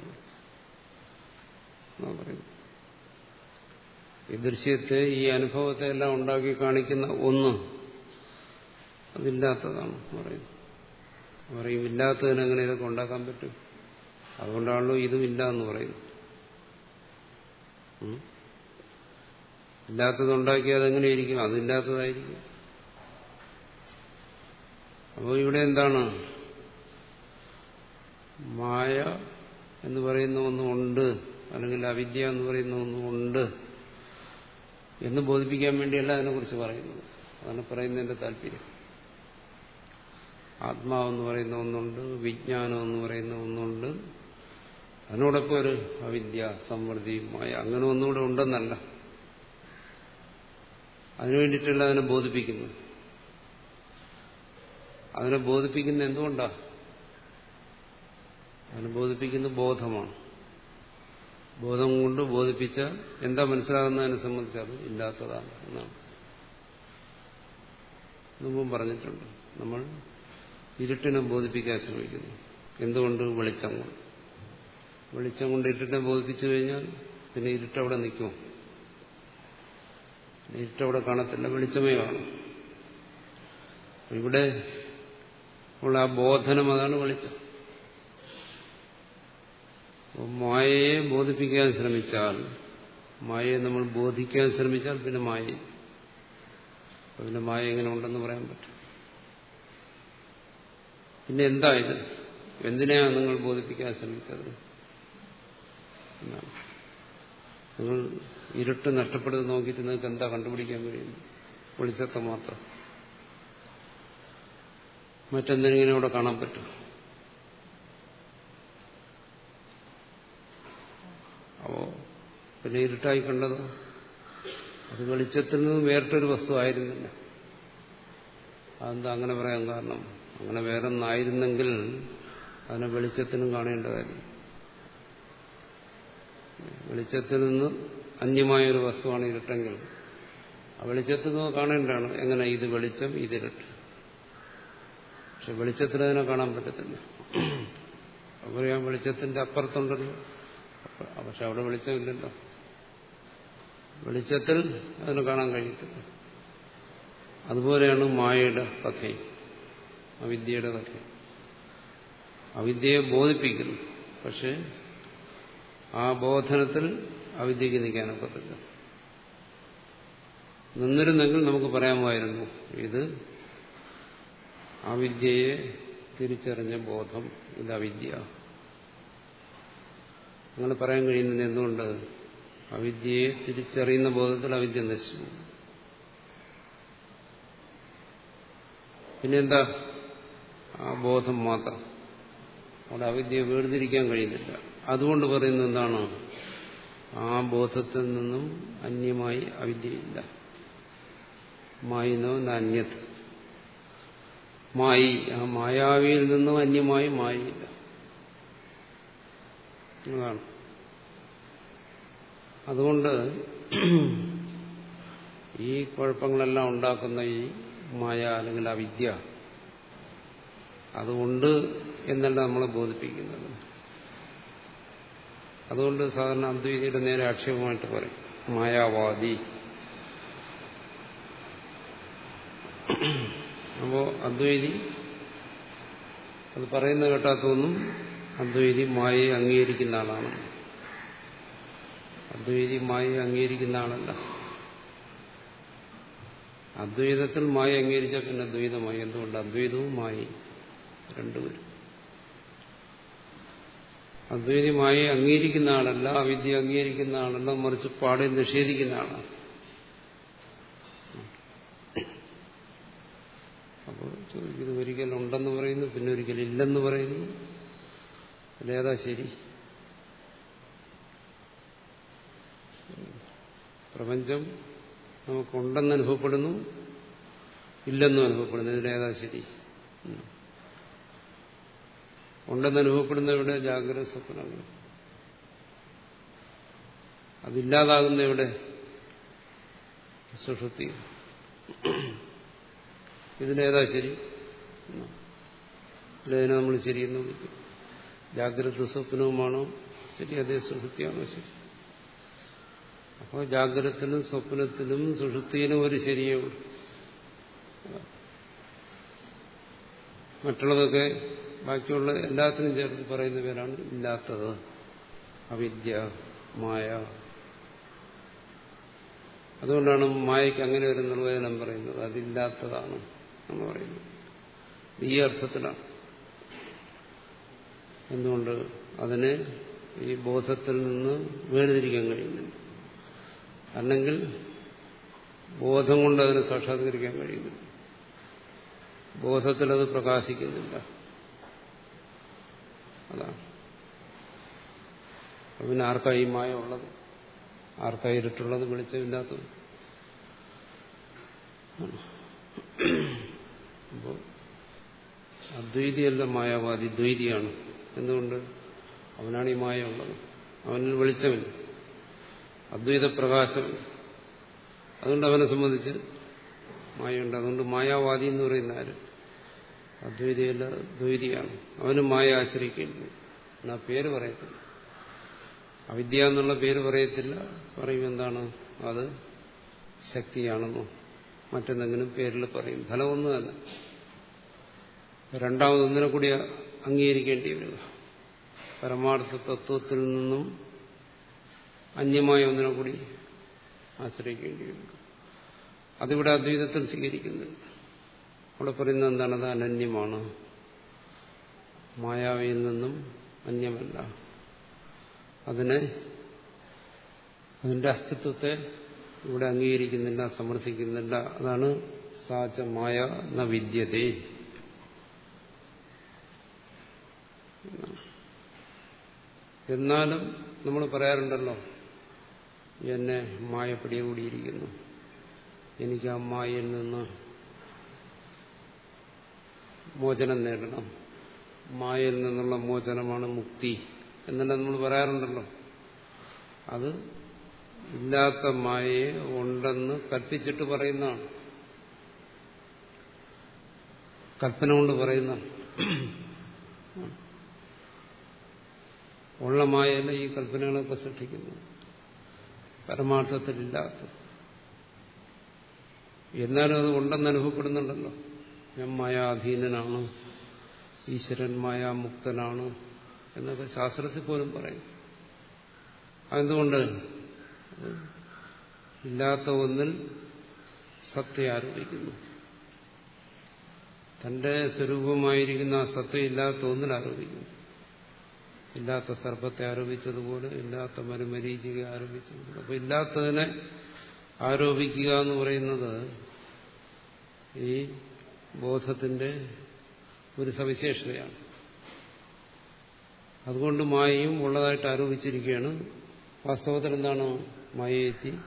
ഈ ദൃശ്യത്തെ ഈ അനുഭവത്തെ എല്ലാം ഉണ്ടാക്കി കാണിക്കുന്ന ഒന്ന് അതില്ലാത്തതാണ് പറയും പറയും ഇല്ലാത്തതിനെങ്ങനെ ഇതൊക്കെ ഉണ്ടാക്കാൻ പറ്റും. അതുകൊണ്ടാണല്ലോ ഇതും ഇല്ല എന്ന് പറയുന്നത്. ഇല്ലാത്തത് അതെങ്ങനെയായിരിക്കും അതില്ലാത്തതായിരിക്കും അപ്പോൾ ഇവിടെ എന്താണ്? മായ എന്ന് പറയുന്ന ഒന്നുണ്ട് അല്ലെങ്കിൽ അവിദ്യ എന്ന് പറയുന്ന ഒന്നുണ്ട് എന്ന് ബോധിപ്പിക്കാൻ വേണ്ടിയല്ല അതിനെക്കുറിച്ച് പറയുന്നത്. അതാണ് പറയുന്നതിന്റെ താല്പര്യം. ആത്മാവെന്ന് പറയുന്ന ഒന്നുണ്ട് വിജ്ഞാനം എന്ന് പറയുന്ന ഒന്നുണ്ട് അതിനോടൊപ്പം ഒരു അവിദ്യ സമൃദ്ധി മായ അങ്ങനെ ഒന്നുകൂടെ ഉണ്ടെന്നല്ല. അതിനു വേണ്ടിയിട്ടല്ല അതിനെ ബോധിപ്പിക്കുന്നു അതിനെ ബോധിപ്പിക്കുന്ന എന്തുകൊണ്ടാ? അതിനെ ബോധിപ്പിക്കുന്ന ബോധമാണ്. ബോധം കൊണ്ട് ബോധിപ്പിച്ച എന്താ മനസ്സിലാകുന്നതിനെ സംബന്ധിച്ച് അത് ഇല്ലാത്തതാണ് എന്നാണ്. മുമ്പും പറഞ്ഞിട്ടുണ്ട്. നമ്മൾ ഇരുട്ടിനെ ബോധിപ്പിക്കാൻ ശ്രമിക്കുന്നു. എന്തുകൊണ്ട്? വെളിച്ചം കൊണ്ട്. വെളിച്ചം കൊണ്ട് ഇരുട്ടിനെ ബോധിപ്പിച്ചു കഴിഞ്ഞാൽ പിന്നെ ഇരുട്ടവിടെ നിൽക്കും. ഇരുട്ടവിടെ കാണത്തില്ല വെളിച്ചമേ കാണും. ഇവിടെ ഉള്ള ആ ബോധനം അതാണ് വെളിച്ചം. മായയെ ബോധിപ്പിക്കാൻ ശ്രമിച്ചാൽ മായയെ നമ്മൾ ബോധിക്കാൻ ശ്രമിച്ചാൽ പിന്നെ മായ. പിന്നെ മായ എങ്ങനെ ഉണ്ടെന്ന് പറയാൻ പറ്റും. പിന്നെ എന്താ ഇത്? എന്തിനാണ് നിങ്ങൾ ബോധിപ്പിക്കാൻ ശ്രമിച്ചത്? എന്നാണ് നിങ്ങൾ ഇരുട്ട് നഷ്ടപ്പെടുന്നത് നോക്കിയിട്ട് നിങ്ങൾക്ക് എന്താ കണ്ടുപിടിക്കാൻ കഴിയും വെളിച്ചത്തെ മാത്രം. മറ്റെന്തെങ്കിലും ഇവിടെ കാണാൻ പറ്റും അപ്പോ പിന്നെ ഇരുട്ടായി കണ്ടത്? അത് വെളിച്ചത്തിൽ നിന്നും വേറിട്ടൊരു വസ്തു ആയിരുന്നില്ല. അതെന്താ അങ്ങനെ പറയാൻ കാരണം? അങ്ങനെ വേറൊന്നായിരുന്നെങ്കിൽ അതിനെ വെളിച്ചത്തിനും കാണേണ്ടതായിരുന്നു. വെളിച്ചത്തിൽ നിന്ന് അന്യമായൊരു വസ്തുവാണ് ഇരുട്ടെങ്കിൽ ആ വെളിച്ചത്തിൽ നിന്ന് കാണേണ്ടതാണ് എങ്ങനെ ഇത് വെളിച്ചം ഇതിരട്ട് പക്ഷെ വെളിച്ചത്തിൽ അതിനെ കാണാൻ പറ്റത്തില്ല. പറയാം വെളിച്ചത്തിന്റെ അപ്പുറത്തുണ്ടല്ലോ. പക്ഷെ അവിടെ വെളിച്ചമില്ലല്ലോ വെളിച്ചത്തിൽ അതിനെ കാണാൻ കഴിയത്തില്ല. അതുപോലെയാണ് മായയുടെ കഥയും അവിദ്യയുടെ കഥയും. അവിദ്യയെ ബോധിപ്പിക്കുന്നു. പക്ഷെ ആ ബോധനത്തിൽ അവിദ്യക്ക് നിൽക്കാനൊക്കത്തില്ല നിന്നിരുന്നെങ്കിൽ നമുക്ക് പറയാമായിരുന്നു ഇത് അവിദ്യയെ തിരിച്ചറിഞ്ഞ ബോധം ഇത് അവിദ്യ. അങ്ങനെ പറയാൻ കഴിയുന്നത് എന്തുകൊണ്ട്? അവിദ്യയെ തിരിച്ചറിയുന്ന ബോധത്തിൽ അവിദ്യ നശിച്ചു. പിന്നെന്താ? ആ ബോധം മാത്രം. അവിടെ അവിദ്യ വേർതിരിക്കാൻ കഴിയുന്നില്ല. അതുകൊണ്ട് പറയുന്നത് എന്താണ്? ആ ബോധത്തിൽ നിന്നും അന്യമായി അവിദ്യയില്ല. മായിനോ അന്യത് മായി ആ മായാവിയിൽ നിന്നും അന്യമായി മായില്ല അതാണ്. അതുകൊണ്ട് ഈ കുഴപ്പങ്ങളെല്ലാം ഉണ്ടാക്കുന്ന ഈ മായ അല്ലെങ്കിൽ അവിദ്യ അതുകൊണ്ട് എന്നല്ല നമ്മളെ ബോധിപ്പിക്കുന്നത്. അതുകൊണ്ട് സാധാരണ അദ്വൈതിയുടെ നേരെ ആക്ഷേപമായിട്ട് പറയും. മായാവാദി. അപ്പോ അദ്വൈതി അത് പറയുന്ന കേട്ടാത്തൊന്നും അദ്വൈതി മായയെ അംഗീകരിക്കുന്ന ആളാണ്. അദ്വൈതി മായയെ അംഗീകരിക്കുന്ന ആളല്ല. അദ്വൈതത്തിൽ മായ അംഗീകരിച്ചാൽ പിന്നെ അദ്വൈതമായി. എന്തുകൊണ്ട്? അദ്വൈതവും മായി രണ്ടുപേരും. അദ്വൈതമായി അംഗീകരിക്കുന്ന ആളല്ല അവിദ്യ അംഗീകരിക്കുന്ന ആളല്ല മറിച്ച് പാടെ നിഷേധിക്കുന്ന ആളാണ്. അപ്പോൾ ഇത് ഒരിക്കൽ ഉണ്ടെന്ന് പറയുന്നു പിന്നെ ഒരിക്കൽ ഇല്ലെന്ന് പറയുന്നു. അതേതാ ശരി? പ്രപഞ്ചം നമുക്കുണ്ടെന്ന് അനുഭവപ്പെടുന്നു ഇല്ലെന്നും അനുഭവപ്പെടുന്നു. ഇതിലേതാ ശരി? ഉണ്ടെന്ന് അനുഭവപ്പെടുന്ന എവിടെ ജാഗ്രത സ്വപ്നങ്ങൾ. അതില്ലാതാകുന്ന എവിടെ? സുഷുപ്തി. ഇതിനേതാ ശരി? ഇതിനെ നമ്മൾ ശരിയെന്ന് വിളിക്കും. ജാഗ്രത സ്വപ്നവുമാണോ? ശരി അതേ സുഷുപ്തിയാണോ? ശരി. അപ്പോൾ ജാഗ്രതത്തിനും സ്വപ്നത്തിനും സുഷുപ്തിയിലും ഒരു ശരിയേ ഉള്ളൂ. മറ്റുള്ളതൊക്കെ ബാക്കിയുള്ള എല്ലാത്തിനും ചേർത്ത് പറയുന്ന പേരാണ് ഇല്ലാത്തത്. അവിദ്യ മായ. അതുകൊണ്ടാണ് മായയ്ക്ക് അങ്ങനെ ഒരു നിർവചനം പറയുന്നത്. അതില്ലാത്തതാണ് എന്ന് പറയുന്നത്. ഈ അർത്ഥത്തിലാണ്. എന്തുകൊണ്ട്? അതിനെ ഈ ബോധത്തിൽ നിന്ന് വേർതിരിക്കാൻ കഴിയുന്നില്ല. അല്ലെങ്കിൽ ബോധം കൊണ്ട് അതിനെ സാക്ഷാത്കരിക്കാൻ കഴിയുന്നില്ല. ബോധത്തിൽ അത് പ്രകാശിക്കുന്നില്ല. അതാണ്. പിന്നെ ആർക്കായി മായ ഉള്ളത്? ആർക്കായി ഇരുട്ടുള്ളത് വെളിച്ചമില്ലാത്തത് അപ്പോൾ അദ്വൈതിയല്ല മായാവാദി ദ്വൈതിയാണ്. എന്തുകൊണ്ട്? അവനാണ് ഈ മായ ഉള്ളത്. അവനിൽ വെളിച്ചമില്ല. അദ്വൈത പ്രകാശം അതുകൊണ്ട് അവനെ സംബന്ധിച്ച് മായയുണ്ട്. അതുകൊണ്ട് മായാവാദി എന്ന് പറയുന്ന ആര്? അദ്വൈതിയല്ല ദ്വൈതിയാണ് അവന് മായ ആശ്രയിക്കുന്നു എന്നാ പേര് പറയത്തില്ല. അവിദ്യ എന്നുള്ള പേര് പറയത്തില്ല. പറയും എന്താണ്? അത് ശക്തിയാണെന്നോ മറ്റെന്തെങ്കിലും പേരിൽ പറയും. ഫലം ഒന്ന് തന്നെ രണ്ടാമതൊന്നിനെ കൂടി അംഗീകരിക്കേണ്ടി വരിക. പരമാർത്ഥ തത്വത്തിൽ നിന്നും അന്യമായ ഒന്നിനെ കൂടി ആശ്രയിക്കേണ്ടി വരിക. അതിവിടെ അദ്വൈതത്തിൽ സ്വീകരിക്കുന്നത് അവിടെ പറയുന്നത് എന്താണ്? അത് അനന്യമാണ്. മായാവിയിൽ നിന്നും അന്യമല്ല. അതിനെ അതിന്റെ അസ്തിത്വത്തെ ഇവിടെ അംഗീകരിക്കുന്നില്ല സമർത്ഥിക്കുന്നില്ല. അതാണ് സാചമായ ന വിദ്യതേ. എന്നാലും നമ്മൾ പറയാറുണ്ടല്ലോ എന്നെ മായ പിടികൂടിയിരിക്കുന്നു എനിക്ക് ആ മായയിൽ നിന്ന് മോചനം നേടണം. മായയിൽ നിന്നുള്ള മോചനമാണ് മുക്തി എന്നെല്ലാം നമ്മൾ പറയാറുണ്ടല്ലോ. അത് ഇല്ലാത്ത മായയെ ഉണ്ടെന്ന് കൽപ്പിച്ചിട്ട് പറയുന്നതാണ്. കൽപ്പന കൊണ്ട് പറയുന്ന ഉള്ള മായല്ല ഈ കൽപ്പനകളൊക്കെ സൃഷ്ടിക്കുന്നു പരമാർത്ഥത്തിലില്ലാത്ത എന്നാലും അത് ഉണ്ടെന്ന് അനുഭവപ്പെടുന്നുണ്ടല്ലോ. ഞാൻ മായാധീനനാണ് ഈശ്വരൻ മായാമുക്തനാണ് എന്നൊക്കെ ശാസ്ത്രത്തിൽ പോലും പറയും. അതെന്തുകൊണ്ട്? ഇല്ലാത്ത ഒന്നിൽ സത്യ ആരോപിക്കുന്നു. തന്റെ സ്വരൂപമായിരിക്കുന്ന ആ സത്യം ഇല്ലാത്ത ഒന്നിൽ ആരോപിക്കുന്നു. ഇല്ലാത്ത സർപ്പത്തെ ആരോപിച്ചതുപോലെ ഇല്ലാത്ത മരുമരീചിക ആരോപിച്ചതുപോലെ. അപ്പൊ ഇല്ലാത്തതിനെ ആരോപിക്കുക എന്ന് പറയുന്നത് ഈ ബോധത്തിന്റെ ഒരു സവിശേഷതയാണ്. അതുകൊണ്ട് മായയും ഉള്ളതായിട്ട് ആരോപിച്ചിരിക്കുകയാണ്. വാസ്തവത്തിൽ എന്താണ് മായയെത്തി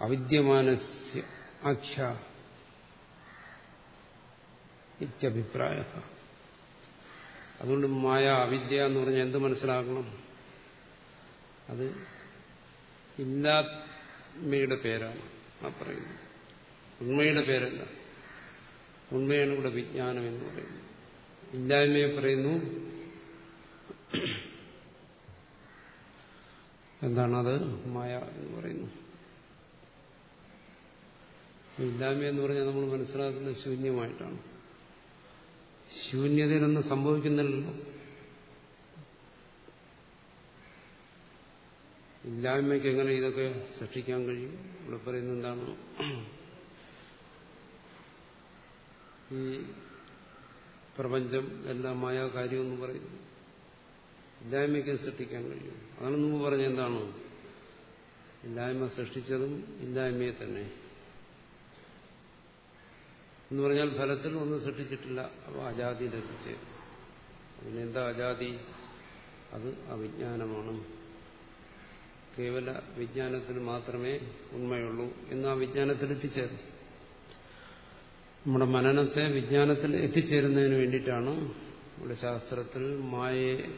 അവിദ്യമാനസ്യ ആഖ്യ ഇത്യഭിപ്രായ. അതുകൊണ്ട് മായ അവിദ്യ എന്ന് പറഞ്ഞാൽ എന്ത് മനസ്സിലാക്കണം അത് ഇല്ലാത്മയുടെ പേരാണ് ആ പറയുന്നത്. ഉണ്മയുടെ പേരല്ല. ഉണ്മയാണ് ഇവിടെ വിജ്ഞാനം എന്ന് പറയുന്നത് ഇല്ലായ്മയെ പറയുന്നു. എന്താണത്? മായ എന്ന് പറയുന്നു. ഇല്ലായ്മ എന്ന് പറഞ്ഞാൽ നമ്മൾ മനസ്സിലാക്കുന്നത് ശൂന്യമായിട്ടാണ്. ശൂന്യതയിലൊന്നും സംഭവിക്കുന്നില്ലല്ലോ. ഇല്ലായ്മയ്ക്ക് എങ്ങനെ ഇതൊക്കെ സൃഷ്ടിക്കാൻ കഴിയും? ഇവിടെ പറയുന്നത് എന്താണ്? ഈ പ്രപഞ്ചം എല്ലാമായ കാര്യമെന്ന് പറയുന്നു. ഇല്ലായ്മയ്ക്ക് സൃഷ്ടിക്കാൻ കഴിയും. അതാണ് മുമ്പ് പറഞ്ഞ എന്താണ്? ഇല്ലായ്മ സൃഷ്ടിച്ചതും ഇല്ലായ്മയെ തന്നെ. എന്ന് പറഞ്ഞാൽ ഫലത്തിൽ ഒന്നും സൃഷ്ടിച്ചിട്ടില്ല. അപ്പോൾ അജാതിയിലെത്തിച്ച് പിന്നെ എന്താ അജാതി? അത് അവിജ്ഞാനമാണ്. കേവല വിജ്ഞാനത്തിന് മാത്രമേ ഉണ്മയുള്ളൂ എന്ന് ആ വിജ്ഞാനത്തിൽ എത്തിച്ചേരും നമ്മുടെ മനനത്തെ വിജ്ഞാനത്തിൽ എത്തിച്ചേരുന്നതിന് വേണ്ടിയിട്ടാണ് നമ്മുടെ ശാസ്ത്രത്തിൽ മായയെ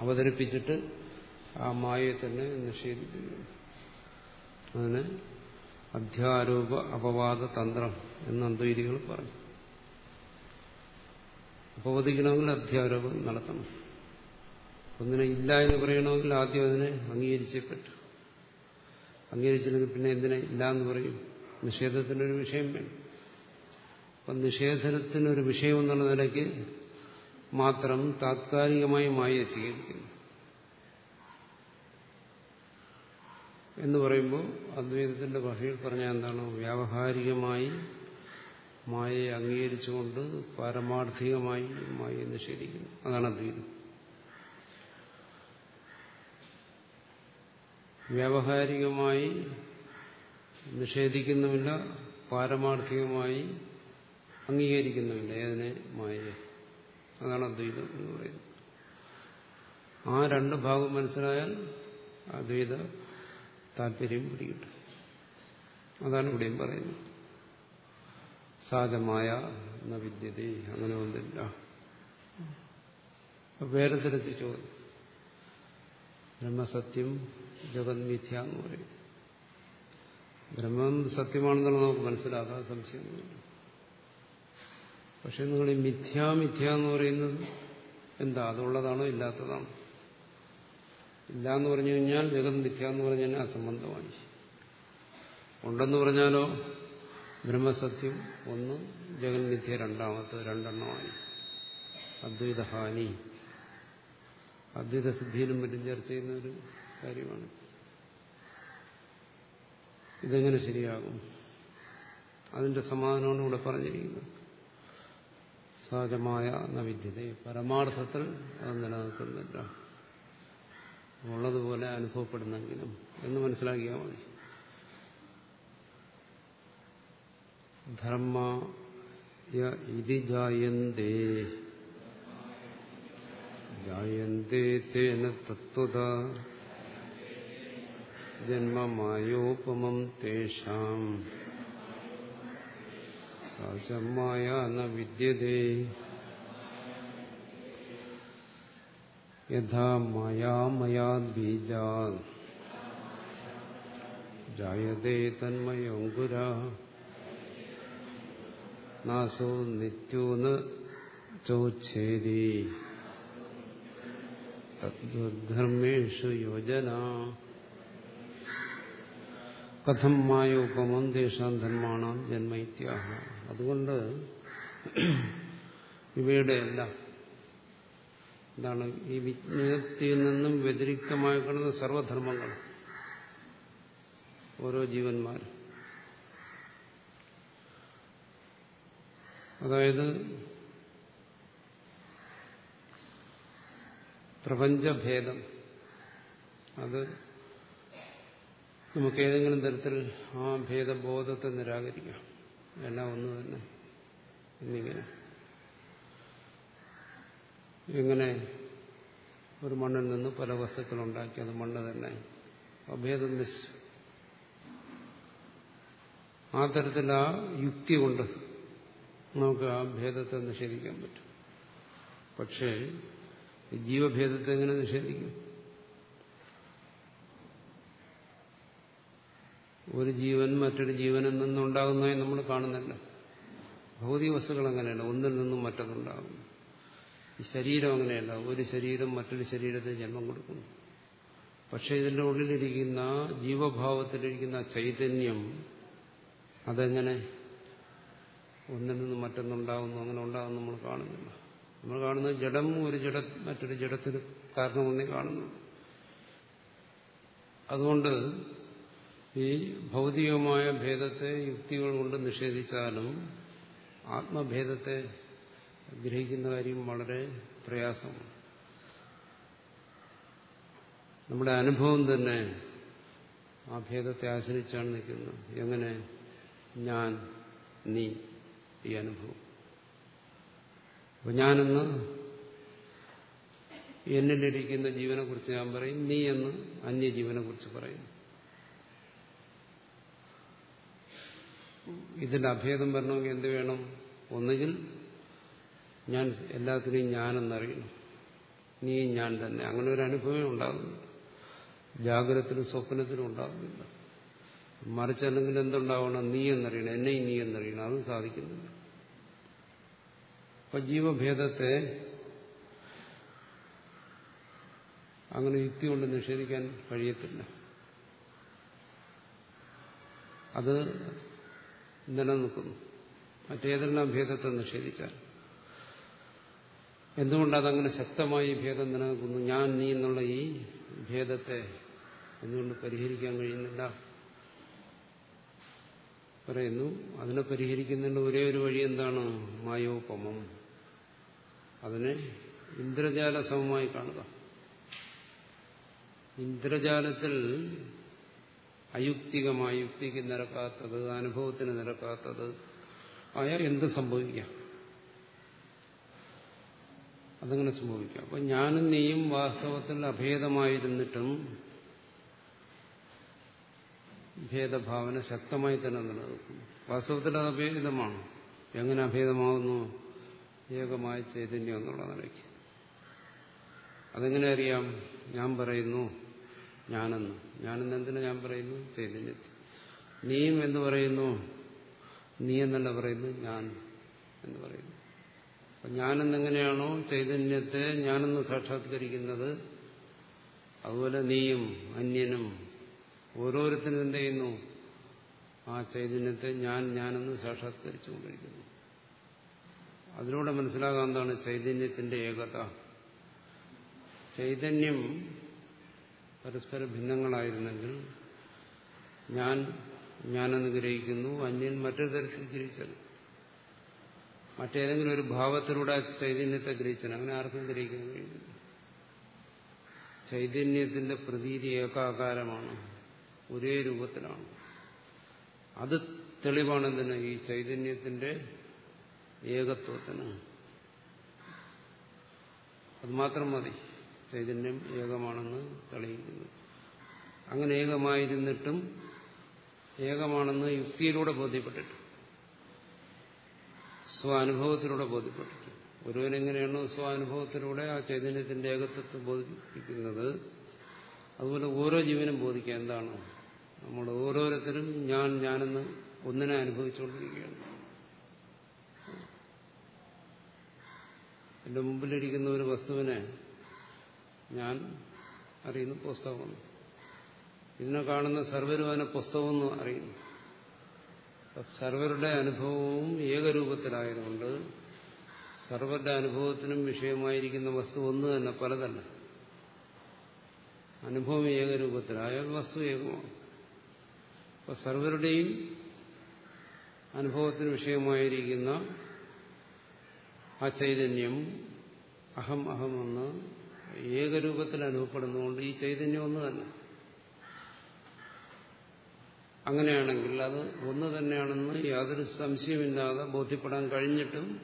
അവതരിപ്പിച്ചിട്ട് ആ മായയെ തന്നെ നിഷേധിക്കുന്നു അതിന് അധ്യാരോപ അപവാദ തന്ത്രം എന്ന് അദ്വൈതികൾ പറഞ്ഞു. അപവദിക്കണമെങ്കിൽ അധ്യാരോപം നടത്തണം. ഒന്നിനെ ഇല്ല എന്ന് പറയണമെങ്കിൽ ആദ്യം അതിനെ അംഗീകരിച്ചേ പറ്റൂ. അംഗീകരിച്ചില്ലെങ്കിൽ പിന്നെ എന്തിനെ ഇല്ല എന്ന് പറയും? നിഷേധത്തിനൊരു വിഷയം വേണം. അപ്പം നിഷേധനത്തിനൊരു വിഷയം എന്നുള്ള നിലയ്ക്ക് മാത്രം താത്കാലികമായി മായയെ സ്വീകരിക്കുന്നു. എന്ന് പറയുമ്പോൾ അദ്വൈതത്തിന്റെ ഭാഷയിൽ പറഞ്ഞാൽ എന്താണ്? വ്യാവഹാരികമായി മായയെ അംഗീകരിച്ചുകൊണ്ട് പാരമാർത്ഥികമായി മായയെ നിഷേധിക്കുന്നു. അതാണ് അദ്വൈതം. വ്യാവഹാരികമായി നിഷേധിക്കുന്നുമില്ല പാരമാർത്ഥികമായി അംഗീകരിക്കുന്നുമില്ല ഏതിനെ? മായയെ. അതാണ് അദ്വൈതം എന്ന് പറയുന്നത്. ആ രണ്ട് ഭാഗം മനസ്സിലായാൽ അദ്വൈത താല്പര്യം പിടികിട്ടും. അതാണ് ഇവിടെയും പറയുന്നത്. സാധമായ എന്ന വിദ്യത അങ്ങനെ ഒന്നില്ല വേറെ തരത്തിൽ ചോദ്യം. ബ്രഹ്മസത്യം ജഗന്മിഥ്യ എന്ന് പറയും. ബ്രഹ്മം സത്യമാണെന്നുള്ള നമുക്ക് മനസ്സിലാക്കാൻ സംശയമൊന്നുമില്ല. പക്ഷെ നിങ്ങൾ ഈ മിഥ്യാമിഥ്യ മിഥ്യ എന്ന് പറയുന്നത് എന്താ? അതുള്ളതാണോ? ഇല്ലാത്തതാണോ? ഇല്ല എന്ന് പറഞ്ഞു കഴിഞ്ഞാൽ ജഗത് മിഥ്യ എന്ന് പറഞ്ഞു കഴിഞ്ഞാൽ അസംബന്ധമായി ഉണ്ടെന്ന് പറഞ്ഞാലോ? ബ്രഹ്മസത്യം ഒന്ന് ജഗൻ മിഥ്യ രണ്ടാമത്തെ രണ്ടെണ്ണമായി അദ്വൈതഹാനി. അദ്വൈത സിദ്ധിയിലും മറ്റും ചർച്ച ചെയ്യുന്ന ഒരു കാര്യമാണ്. ഇതെങ്ങനെ ശരിയാകും? അതിന്റെ സമാധാനമാണ് ഇവിടെ പറഞ്ഞിരിക്കുന്നത്. സഹജമായ നവിദ്യത പരമാർത്ഥത്തിൽ അത് നിലനിൽക്കുന്നില്ല. ഉള്ളതുപോലെ അനുഭവപ്പെടുന്നെങ്കിലും എന്ന് മനസ്സിലാക്കിയാൽ മതി. ധർമ്മ ഇതി ജായന്തേ. ജായന്തേ തേന തത്വത. ജന്മമായോപമം തേഷാം. സമായ ന വിദ്യതേ യഥാ മായാമയാദ് ബീജാത് ജായതേ തന്മയോങ്കുര നാസോ നിത്യോ ന ചോച്ഛേദി തദ്ധർമ്മേഷു യോജന കഥം മായോപമം ദേശാം ധർമാണാം ജന്മ ഇത്യാഹ അതുകൊണ്ട് ഇവയുടെ എല്ലാം എന്താണ് ഈ വിജ്ഞത്തിൽ നിന്നും വ്യതിരിക്തമായി കിടന്ന സർവധർമ്മങ്ങൾ. ഓരോ ജീവന്മാർ അതായത് പ്രപഞ്ചഭേദം. അത് നമുക്ക് ഏതെങ്കിലും തരത്തിൽ ആ ഭേദബോധത്തെ നിരാകരിക്കാം. എല്ലാം ഒന്ന് തന്നെ. എന്നിങ്ങനെ. എങ്ങനെ ഒരു മണ്ണിൽ നിന്ന് പല വസ്തുക്കളുണ്ടാക്കി അത് മണ്ണ് തന്നെ. അഭേദം നശിച്ചു ആ തരത്തിൽ ആ യുക്തി കൊണ്ട് നമുക്ക് ആ ഭേദത്തെ നിഷേധിക്കാൻ പറ്റും. പക്ഷേ ജീവഭേദത്തെ എങ്ങനെ നിഷേധിക്കും? ഒരു ജീവൻ മറ്റൊരു ജീവനിൽ നിന്നുണ്ടാകുന്നതായി നമ്മൾ കാണുന്നില്ല. ഭൗതിക വസ്തുക്കൾ അങ്ങനെയല്ല. ഒന്നിൽ നിന്നും മറ്റൊന്നുണ്ടാകും ശരീരം അങ്ങനെയല്ല. ഒരു ശരീരം മറ്റൊരു ശരീരത്തിന് ജന്മം കൊടുക്കുന്നു. പക്ഷെ ഇതിന്റെ ഉള്ളിലിരിക്കുന്ന ജീവഭാവത്തിലിരിക്കുന്ന ചൈതന്യം അതെങ്ങനെ? ഒന്നിൽ നിന്നും മറ്റൊന്നുണ്ടാകുന്നു അങ്ങനെ ഉണ്ടാകുന്നു നമ്മൾ കാണുന്നില്ല. നമ്മൾ കാണുന്നത് ജഡം ഒരു ജഡ മറ്റൊരു ജഡത്തിന് കാരണമൊന്നേ കാണുന്നു അതുകൊണ്ട് ഈ ഭൗതികമായ ഭേദത്തെ യുക്തികൾ കൊണ്ട് നിഷേധിച്ചാലും ആത്മഭേദത്തെ ഗ്രഹിക്കുന്ന കാര്യം വളരെ പ്രയാസമാണ്. നമ്മുടെ അനുഭവം തന്നെ ആ ഭേദത്തെ ആശ്രയിച്ചാണ് നിൽക്കുന്നത്. എങ്ങനെ? ഞാൻ നീ ഈ അനുഭവം. അപ്പൊ ഞാനെന്ന് എന്നിലിരിക്കുന്ന ജീവനെ കുറിച്ച് ഞാൻ പറയും നീ എന്ന് അന്യജീവനെ കുറിച്ച് പറയും. ഇതിന്റെ അഭേദം വരണമെങ്കിൽ എന്ത് വേണം? ഒന്നുകിൽ ഞാൻ എല്ലാത്തിനെയും ഞാനെന്നറിയണം നീ ഞാൻ തന്നെ. അങ്ങനെ ഒരു അനുഭവം ഉണ്ടാകുന്നു ജാഗ്രതത്തിലും സ്വപ്നത്തിലും ഉണ്ടാകുന്നില്ല. മറിച്ചല്ലെങ്കിൽ എന്തുണ്ടാവണം? നീ എന്നറിയണം. എന്നെയും നീ എന്നറിയണം. അതും സാധിക്കുന്നില്ല. അപ്പൊ ജീവഭേദത്തെ അങ്ങനെ യുക്തി കൊണ്ട് നിഷേധിക്കാൻ കഴിയത്തില്ല. അത് നിലനിൽക്കുന്നു. മറ്റേതെല്ലാം ഭേദത്തെ നിഷേധിച്ചാൽ. എന്തുകൊണ്ടതങ്ങനെ ശക്തമായി ഭേദം നിലനിൽക്കുന്നു? ഞാൻ നീ എന്നുള്ള ഈ ഭേദത്തെ എന്തുകൊണ്ട് പരിഹരിക്കാൻ കഴിയുന്നില്ല? പറയുന്നു അതിനെ പരിഹരിക്കുന്നതിന്റെ ഒരേ ഒരു വഴി എന്താണ്? മായോപമം. അതിനെ ഇന്ദ്രജാല സമമായി കാണുക. ഇന്ദ്രജാലത്തിൽ അയുക്തികമായി യുക്തിക്ക് നിരക്കാത്തത് അനുഭവത്തിന് നിരക്കാത്തത് ആയ എന്ത് സംഭവിക്കാം? അതങ്ങനെ സംഭവിക്കാം. അപ്പൊ ഞാനും നീയും വാസ്തവത്തിൽ അഭേദമായിരുന്നിട്ടും ഭേദഭാവന ശക്തമായി തന്നെ നിലനിൽക്കും. വാസ്തവത്തിൽ അത് അഭേദമാണ് എങ്ങനെ അഭേദമാകുന്നു ഏകമായ ചൈതന്യം എന്നുള്ള നിലയ്ക്ക്. അതെങ്ങനെ അറിയാം? ഞാൻ പറയുന്നു ഞാനെന്ന്. ഞാനെന്ന് എന്തിനു ഞാൻ പറയുന്നു? ചൈതന്യത്തിൽ നീയും എന്ന് പറയുന്നു. നീ എന്നല്ല പറയുന്നു ഞാൻ എന്ന് പറയുന്നു. അപ്പൊ ഞാനെന്നെങ്ങനെയാണോ ചൈതന്യത്തെ ഞാനെന്ന് സാക്ഷാത്കരിക്കുന്നത്? അതുപോലെ നീയും അന്യനും ഓരോരുത്തരും എന്ത് ചെയ്യുന്നു? ആ ചൈതന്യത്തെ ഞാൻ ഞാനെന്ന് സാക്ഷാത്കരിച്ചുകൊണ്ടിരിക്കുന്നു. അതിലൂടെ മനസ്സിലാകാൻ എന്താണ് ചൈതന്യത്തിന്റെ ഏകത. ചൈതന്യം പരസ്പര ഭിന്നങ്ങളായിരുന്നെങ്കിൽ ഞാൻ ഞാനെന്ന് ഗ്രഹിക്കുന്നു അന്യൻ മറ്റൊരു തരത്തിൽ ഗ്രഹിച്ചത്. മറ്റേതെങ്കിലും ഒരു ഭാവത്തിലൂടെ ചൈതന്യത്തെ ഗ്രഹിച്ചത്. അങ്ങനെ ആർക്കും ഗ്രഹിക്കാൻ കഴിയുന്നില്ല. ചൈതന്യത്തിന്റെ പ്രതീതി ഏകാകാരമാണ്. ഒരേ രൂപത്തിലാണ്. അത് തെളിവാണെന്തിന്? ഈ ചൈതന്യത്തിന്റെ ഏകത്വത്തിന്. അത് മാത്രം മതി. ചൈതന്യം ഏകമാണെന്ന് തെളിയിക്കുന്നു. അങ്ങനെ ഏകമായിരുന്നിട്ടും ഏകമാണെന്ന് യുക്തിയിലൂടെ ബോധ്യപ്പെട്ടിട്ട് സ്വാനുഭവത്തിലൂടെ ബോധ്യപ്പെട്ടിട്ട്. ഓരോരെങ്ങനെയാണോ സ്വാനുഭവത്തിലൂടെ ആ ചൈതന്യത്തിന്റെ ഏകത്വത്തെ ബോധിപ്പിക്കുന്നത് അതുപോലെ ഓരോ ജീവനും ബോധിക്കുക. എന്താണ്? നമ്മൾ ഓരോരുത്തരും ഞാൻ ഞാനെന്ന് ഒന്നിനെ അനുഭവിച്ചുകൊണ്ടിരിക്കുകയാണ്. എന്റെ മുമ്പിലിരിക്കുന്ന ഒരു വസ്തുവിനെ ഞാൻ അറിയുന്ന പുസ്തകമാണ്. ഇതിനെ കാണുന്ന സർവരും അതിനെ പുസ്തകമെന്ന് അറിയുന്നു. സർവരുടെ അനുഭവവും ഏകരൂപത്തിലായതുകൊണ്ട് സർവരുടെ അനുഭവത്തിനും വിഷയമായിരിക്കുന്ന വസ്തു ഒന്ന് തന്നെ പലതല്ല. അനുഭവം ഏകരൂപത്തിലായാൽ വസ്തു ഏകമാണ്. അപ്പൊ സർവരുടെയും അനുഭവത്തിന് വിഷയമായിരിക്കുന്ന ആ ചൈതന്യം അഹം അഹം എന്ന് ഏകരൂപത്തിൽ അനുഭവപ്പെടുന്നതുകൊണ്ട് ഈ ചൈതന്യം ഒന്ന് തന്നെ. അങ്ങനെയാണെങ്കിൽ അത് ഒന്ന് തന്നെയാണെന്ന് യാതൊരു സംശയമില്ലാതെ ബോധ്യപ്പെടാൻ കഴിഞ്ഞിട്ടും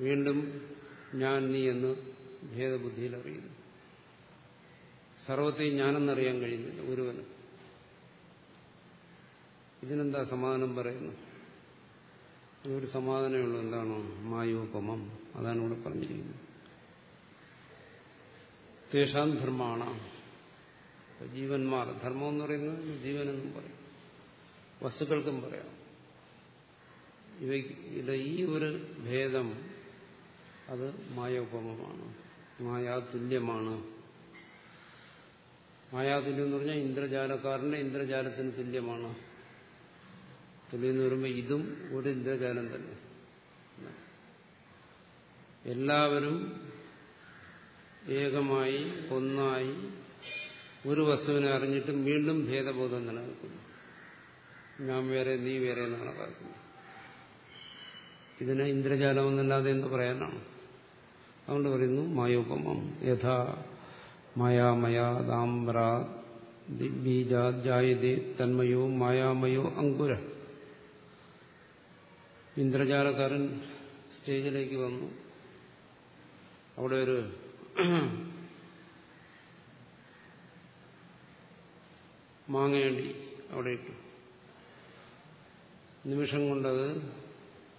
വീണ്ടും ഞാൻ നീ എന്ന് ഭേദബുദ്ധിയിൽ അറിയുന്നു. സർവത്തെയും ഞാനെന്നറിയാൻ കഴിയുന്നില്ല ഒരുവനും. ഇതിനെന്താ സമാധാനം പറയുന്നു? ഒരു സമാധാനമുള്ളൂ എന്താണോ? മായോപമം. അതാണ് ഇവിടെ പറഞ്ഞിരിക്കുന്നത്. തേഷാം ധർമ്മാണ് ജീവന്മാർ ധർമ്മം എന്ന് പറയുന്നത് ജീവനെന്നും പറയും. വസ്തുക്കൾക്കും പറയാം. ഇവയുടെ ഈ ഒരു ഭേദം അത് മായോപമമാണ്. മായാതുല്യമാണ്. മായാതുല്യം എന്ന് പറഞ്ഞാൽ ഇന്ദ്രജാലക്കാരന്റെ ഇന്ദ്രജാലത്തിന് തുല്യമാണ്. തുല്യം എന്ന് പറയുമ്പോൾ ഇതും ഒരു ഇന്ദ്രജാലം തന്നെ. എല്ലാവരും ഏകമായി ഒന്നായി ഒരു വസ്തുവിനെ അറിഞ്ഞിട്ടും വീണ്ടും ഭേദബോധം നിലനിൽക്കുന്നു. ഞാൻ വേറെ നീ വേറെ എന്ന് കണക്കാക്കുന്നു ഇതിനെ ഇന്ദ്രജാലം എന്നല്ലാതെ എന്ന് പറയാനാണ്? അതുകൊണ്ട് പറയുന്നു മായോപമം യഥാ മായാമയാദാംബ്ര ബീജാജായതേ തന്മയോ മായാമയോ അങ്കുര. ഇന്ദ്രജാലക്കാരൻ സ്റ്റേജിലേക്ക് വന്നു. അവിടെ ഒരു മാങ്ങയണ്ടി അവിടെ ഇട്ടു നിമിഷം കൊണ്ടത്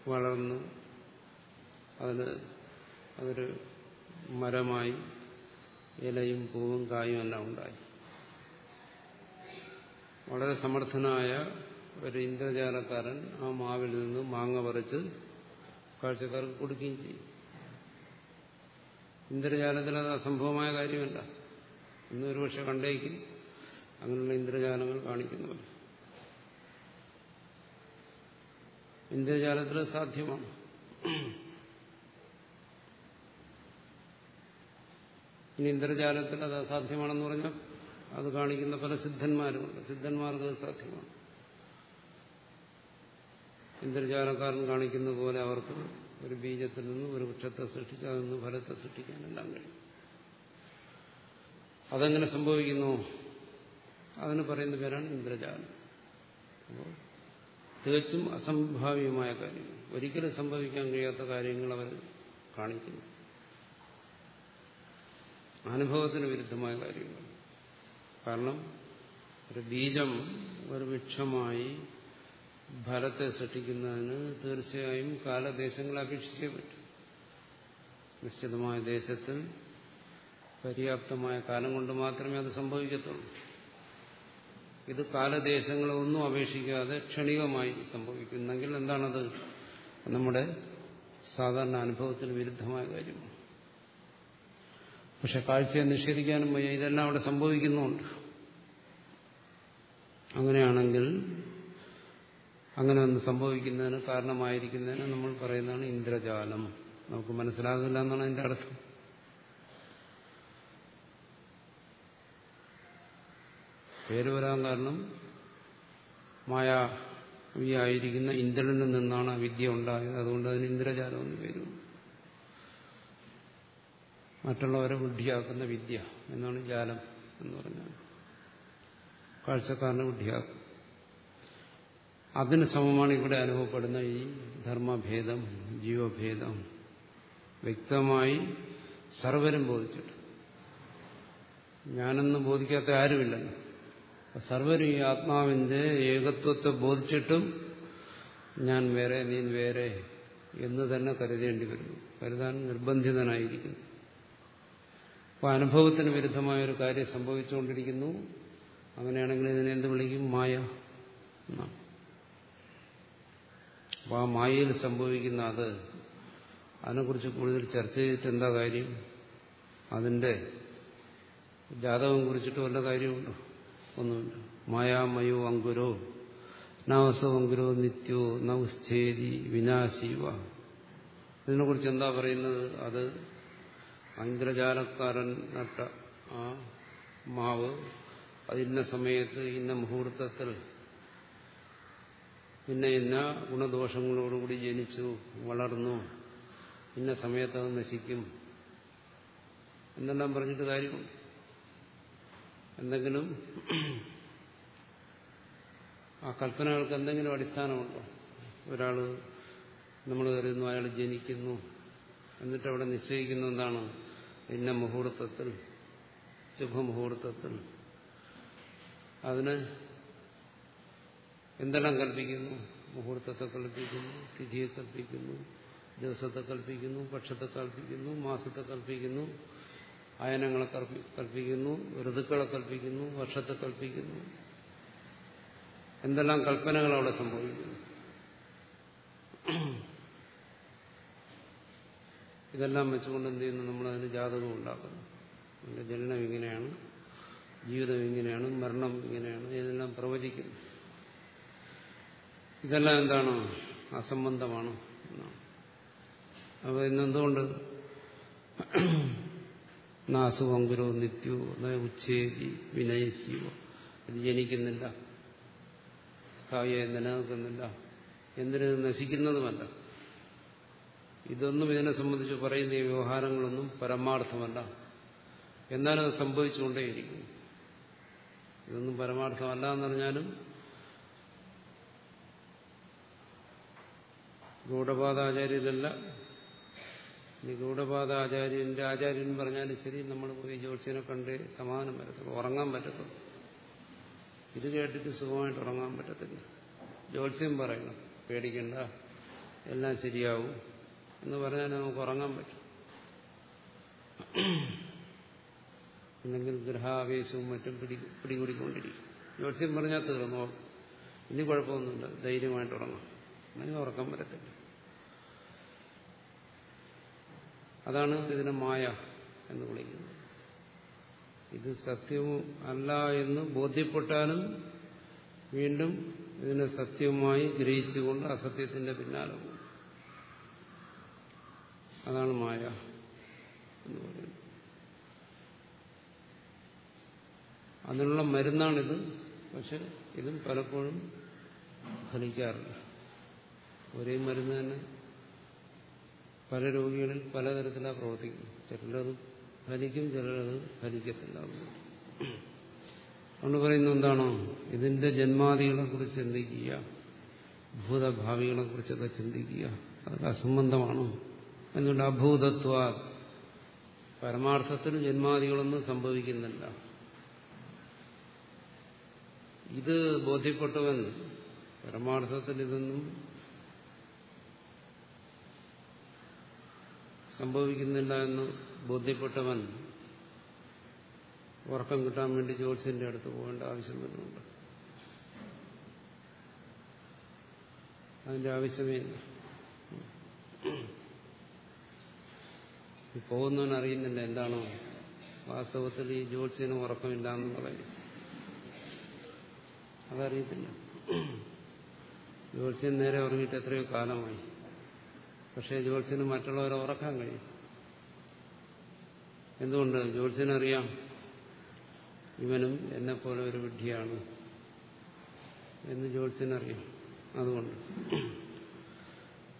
വളർന്നു അതിന് അതൊരു മരമായി ഇലയും പൂവും കായും എല്ലാം ഉണ്ടായി. വളരെ സമർത്ഥനായ ഒരു ഇന്ദ്രജാലക്കാരൻ ആ മാവിൽ നിന്ന് മാങ്ങ പറിച്ച് കാഴ്ചക്കാർക്ക് കൊടുക്കുകയും ചെയ്യും. ഇന്ദ്രജാലത്തിൽ അത് അസംഭവമായ കാര്യമല്ല. ഇന്നൊരു പക്ഷെ കണ്ടേക്കും. അങ്ങനെയുള്ള ഇന്ദ്രജാലങ്ങൾ കാണിക്കുന്നവർ ഇന്ദ്രജാലത്തിൽ സാധ്യമാണ്. ഇനി ഇന്ദ്രജാലത്തിൽ അത് അസാധ്യമാണെന്ന് പറഞ്ഞാൽ അത് കാണിക്കുന്ന പല സിദ്ധന്മാരുമുണ്ട്. സിദ്ധന്മാർക്ക് സാധ്യമാണ്. ഇന്ദ്രജാലക്കാരൻ കാണിക്കുന്ന പോലെ അവർക്ക് ഒരു ബീജത്തിൽ നിന്ന് ഒരു വൃക്ഷത്തെ സൃഷ്ടിച്ച് അതിൽ നിന്ന് ഫലത്തെ സൃഷ്ടിക്കാനെല്ലാം കഴിയും. അതെങ്ങനെ സംഭവിക്കുന്നു? അതിന് പറയുന്ന പേരാണ് ഇന്ദ്രജാലം. അപ്പോൾ തികച്ചും അസംഭാവ്യമായ കാര്യങ്ങൾ. ഒരിക്കലും സംഭവിക്കാൻ കഴിയാത്ത കാര്യങ്ങൾ അവർ കാണിക്കുന്നു. അനുഭവത്തിന് വിരുദ്ധമായ കാര്യങ്ങൾ. കാരണം ഒരു ബീജം ഒരു വൃക്ഷമായി ഫലത്തെ സൃഷ്ടിക്കുന്നതിന് തീർച്ചയായും കാലദേശങ്ങളെ അപേക്ഷിച്ചേ പറ്റും. നിശ്ചിതമായ ദേശത്തിൽ പര്യാപ്തമായ കാലം കൊണ്ട് മാത്രമേ അത് സംഭവിക്കത്തുള്ളൂ. ഇത് കാലദേശങ്ങളെ ഒന്നും അപേക്ഷിക്കാതെ ക്ഷണികമായി സംഭവിക്കുന്നെങ്കിൽ എന്താണത്? നമ്മുടെ സാധാരണ അനുഭവത്തിന് വിരുദ്ധമായ കാര്യമാണ് പക്ഷെ കാഴ്ചയെ നിഷേധിക്കാനും ഇതെല്ലാം അവിടെ സംഭവിക്കുന്നുണ്ട്. അങ്ങനെയാണെങ്കിൽ അങ്ങനെ ഒന്ന് സംഭവിക്കുന്നതിന് കാരണമായിരിക്കുന്നതിന് നമ്മൾ പറയുന്നതാണ് ഇന്ദ്രജാലം. നമുക്ക് മനസ്സിലാകില്ല എന്നാണ് അതിന്റെ അർത്ഥം. പേര് വരാൻ കാരണം മായ മായാവിയായിരിക്കുന്ന ഇന്ദ്രനിൽ നിന്നാണ് ആ വിദ്യ ഉണ്ടായത്. അതുകൊണ്ട് അതിന് ഇന്ദ്രജാലം എന്ന് പേര് മറ്റുള്ളവരെ ബുദ്ധിയാക്കുന്ന വിദ്യ എന്നാണ് ജാലം എന്ന് പറഞ്ഞാൽ കാഴ്ചക്കാരനെ ബുദ്ധിയാക്കും അതിന് സമമാണ് ഇവിടെ അനുഭവപ്പെടുന്ന ഈ ധർമ്മഭേദം ജീവഭേദം വ്യക്തമായി സർവരും ബോധിച്ചിട്ട് ഞാനെന്ന് ബോധിക്കാത്ത ആരുമില്ലെന്ന് സർവരും ഈ ആത്മാവിന്റെ ഏകത്വത്തെ ബോധിച്ചിട്ടും ഞാൻ വേറെ നീ വേറെ എന്ന് തന്നെ കരുതേണ്ടി വരുന്നു. കരുതാൻ നിർബന്ധിതനായിരിക്കുന്നു. അപ്പോൾ അനുഭവത്തിന് വിരുദ്ധമായ ഒരു കാര്യം സംഭവിച്ചുകൊണ്ടിരിക്കുന്നു. അങ്ങനെയാണെങ്കിൽ ഇതിനെ എന്ത് വിളിക്കും? മായ എന്നാണ്. അപ്പോൾ ആ മായയിൽ സംഭവിക്കുന്ന അത് അതിനെക്കുറിച്ച് കൂടുതൽ ചർച്ച ചെയ്തിട്ട് എന്താ കാര്യം? അതിന്റെ ജാതകം കുറിച്ചിട്ട് വല്ല കാര്യമുണ്ടോ? ഒന്നുമില്ല. മായാമയോ അങ്കുരോ നവസോ അങ്കുരോ നിത്യോ നവസ്ഥേതി വിനാശീവ ഇതിനെക്കുറിച്ച് എന്താ പറയുന്നത്? അത് ഐന്ദ്രജാലക്കാരൻ നട്ട ആ മാവ് അത് സമയത്ത് ഇന്ന മുഹൂർത്തത്തിൽ ഇന്ന എല്ലാ ഗുണദോഷങ്ങളോടുകൂടി ജനിച്ചു വളർന്നു ഇന്ന സമയത്ത് അത് നശിക്കും. എന്നെല്ലാം പറഞ്ഞിട്ട് കാര്യമുണ്ട് എന്തെങ്കിലും ആ കൽപ്പനകൾക്ക് എന്തെങ്കിലും അടിസ്ഥാനമുണ്ടോ? ഒരാൾ നമ്മൾ കരുതുന്നു അയാൾ ജനിക്കുന്നു എന്നിട്ട് അവിടെ നിശ്ചയിക്കുന്ന എന്താണ്? ഇന്ന മുഹൂർത്തത്തിൽ ശുഭമുഹൂർത്തത്തിൽ. അതിന് എന്തെല്ലാം കൽപ്പിക്കുന്നു? മുഹൂർത്തത്തെ കൽപ്പിക്കുന്നു തിഥിയെ കൽപ്പിക്കുന്നു ദിവസത്തെ കൽപ്പിക്കുന്നു പക്ഷത്തെ കൽപ്പിക്കുന്നു മാസത്തെ കൽപ്പിക്കുന്നു അയനങ്ങളെ കൽപ്പിക്കുന്നു ഋതുക്കളെ കൽപ്പിക്കുന്നു വർഷത്തെ കൽപ്പിക്കുന്നു. എന്തെല്ലാം കൽപ്പനകൾ അവിടെ സംഭവിക്കുന്നു? ഇതെല്ലാം വെച്ചുകൊണ്ട് എന്ത് ചെയ്യുന്നു? നമ്മളതിന് ജാതകം ഉണ്ടാക്കുന്നു. അതിന്റെ ജനനം ഇങ്ങനെയാണ് ജീവിതം ഇങ്ങനെയാണ് മരണം ഇങ്ങനെയാണ് ഇതെല്ലാം പ്രവചിക്കുന്നു. ഇതെല്ലാം എന്താണ്? അസംബന്ധമാണ്. അപ്പൊ ഇന്നെന്തുകൊണ്ട്? നാസുവങ്കുരോ നിത്യോ ഉച്ചേരി വിനയശീവോ ഇത് ജനിക്കുന്നില്ല. സ്ഥായിയായി നിലനിൽക്കുന്നില്ല. എന്തിനു നശിക്കുന്നതുമല്ല? ഇതൊന്നും ഇതിനെ സംബന്ധിച്ച് പറയുന്ന ഈ വ്യവഹാരങ്ങളൊന്നും പരമാർത്ഥമല്ല. എന്നാലും അത് സംഭവിച്ചുകൊണ്ടേയിരിക്കും ഇതൊന്നും പരമാർത്ഥമല്ല എന്ന് പറഞ്ഞാലും ഗൗഡപാദാചാര്യരല്ല ഈ ഗൗഡപാദാചാര്യന്റെ ആചാര്യൻ പറഞ്ഞാലും ശരി നമ്മൾ പോയി ജ്യോത്സ്യനെ കണ്ട് സമാധാനം വരത്തുള്ളൂ ഉറങ്ങാൻ പറ്റത്തുള്ളൂ. ഇത് കേട്ടിട്ട് സുഖമായിട്ട് ഉറങ്ങാൻ പറ്റത്തില്ല. ജ്യോത്സ്യം പറയണം പേടിക്കണ്ട എല്ലാം ശരിയാവും എന്ന് പറഞ്ഞാൽ നമുക്ക് ഉറങ്ങാൻ പറ്റും. അല്ലെങ്കിൽ ഗ്രഹാവേശവും മറ്റും പിടി പിടികൂടിക്കൊണ്ടിരിക്കും. ജ്യോത്സ്യം പറഞ്ഞാൽ തീർന്നു ഇനി കുഴപ്പമൊന്നുമില്ല ധൈര്യമായിട്ട് ഉറങ്ങാം. അങ്ങനെ ഉറക്കം വരത്തില്ല. അതാണ് ഇതിനെ മായ എന്ന് വിളിക്കുന്നത്. ഇത് സത്യവും അല്ല എന്ന് ബോധ്യപ്പെട്ടാലും വീണ്ടും ഇതിനെ സത്യവുമായി ഗ്രഹിച്ചുകൊണ്ട് അസത്യത്തിന്റെ പിന്നാലെ അതാണ് മായ എന്ന് പറയുന്നത്. അതിനുള്ള മരുന്നാണിത്. പക്ഷെ ഇതും പലപ്പോഴും ഫലിക്കാറില്ല. ഒരേ മരുന്ന് തന്നെ പല രോഗികളിൽ പലതരത്തിലാണ് പ്രവർത്തിക്കുന്നത്. ചിലരത് ഫലിക്കും ചിലരത് ഫലിക്കത്തില്ല അതുകൊണ്ട് പറയുന്നത് എന്താണോ? ഇതിന്റെ ജന്മാദികളെ കുറിച്ച് ചിന്തിക്കുക. ഭൂതഭാവികളെ കുറിച്ചൊക്കെ ചിന്തിക്കുക. അതൊക്കെ അസംബന്ധമാണോ. എന്നുകൊണ്ട് അഭൂതത്വ പരമാർത്ഥത്തിന് ജന്മാദികളൊന്നും സംഭവിക്കുന്നില്ല. ഇത് ബോധ്യപ്പെട്ടവൻ പരമാർത്ഥത്തിൽ ഇതൊന്നും സംഭവിക്കുന്നില്ല എന്ന് ബോധ്യപ്പെട്ടവൻ ഉറക്കം കിട്ടാൻ വേണ്ടി ജ്യോത്സ്യന്റെ അടുത്ത് പോകേണ്ട ആവശ്യം വരുന്നുണ്ട്. അതിന്റെ ആവശ്യമേ ഇല്ല. പോകുന്നവൻ അറിയുന്നില്ല എന്താണോ വാസ്തവത്തിൽ ഈ ജ്യോത്സ്യന് ഉറക്കമില്ല എന്ന് പറയും. അതറിയത്തില്ല. ജ്യോത്സ്യൻ നേരെ ഉറങ്ങിയിട്ട് എത്രയോ കാലമായി. പക്ഷേ ജ്യോത്സ്യന് മറ്റുള്ളവരെ ഉറക്കാൻ കഴിയും. എന്തുകൊണ്ട്? ജ്യോത്സ്യനറിയാം ഇവനും എന്നെപ്പോലെ ഒരു വിഡ്ഢിയാണ് എന്ന് ജ്യോത്സ്യനറിയാം അതുകൊണ്ട്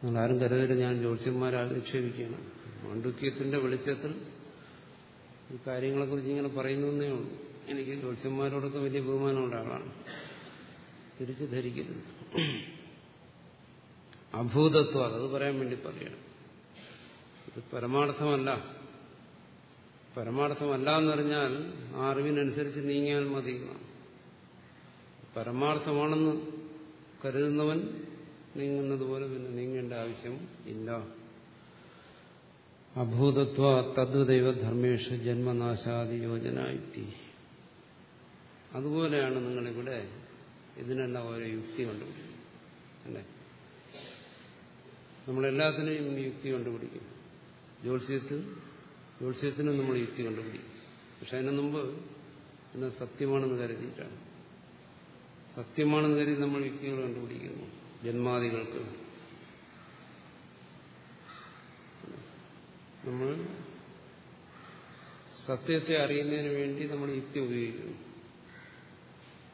നിങ്ങളാരും കരുതരുത് ഞാൻ ജ്യോത്സ്യന്മാരെ ആക്ഷേപിക്കുകയാണ് മാണ്ഡുക്യത്തിന്റെ വെളിച്ചത്തിൽ ഈ കാര്യങ്ങളെക്കുറിച്ച് ഇങ്ങനെ പറയുന്നേ ഉള്ളൂ. എനിക്ക് ജ്യോത്സ്യന്മാരോടൊക്കെ വലിയ ബഹുമാനമുള്ള ആളാണ്. തിരിച്ചു ധരിക്കരുത്. അഭൂതത്വം അത് പറയാൻ വേണ്ടി പറയണം ഇത് പരമാർത്ഥമല്ല. പരമാർത്ഥമല്ല എന്നറിഞ്ഞാൽ ആ അറിവിനനുസരിച്ച് നീങ്ങിയാൽ മതി. പരമാർത്ഥമാണെന്ന് കരുതുന്നവൻ നീങ്ങുന്നത് പോലെ പിന്നെ നീങ്ങേണ്ട ആവശ്യം ഇല്ല. അഭൂതത്വ തദ്വദൈവ ധർമ്മേഷു ജന്മനാശാദി യോജന യുക്തി അതുപോലെയാണ് നിങ്ങളിവിടെ ഇതിനെല്ലാം ഓരോ യുക്തി കണ്ടുപിടിക്കുന്നത്. അല്ലേ? നമ്മളെല്ലാത്തിനെയും യുക്തി കണ്ടുപിടിക്കും. ജ്യോത്സ്യത്തിൽ ജ്യോത്സ്യത്തിനും നമ്മൾ യുക്തി കണ്ടുപിടിക്കും. പക്ഷെ അതിനു മുമ്പ് പിന്നെ സത്യമാണെന്ന് കരുതിയിട്ടാണ്. സത്യമാണെന്ന് കരുതി നമ്മൾ യുക്തികൾ കണ്ടുപിടിക്കുന്നു. ജന്മാദികൾക്ക്. നമ്മൾ സത്യത്തെ അറിയുന്നതിന് വേണ്ടി നമ്മൾ യുക്തി ഉപയോഗിക്കുന്നു.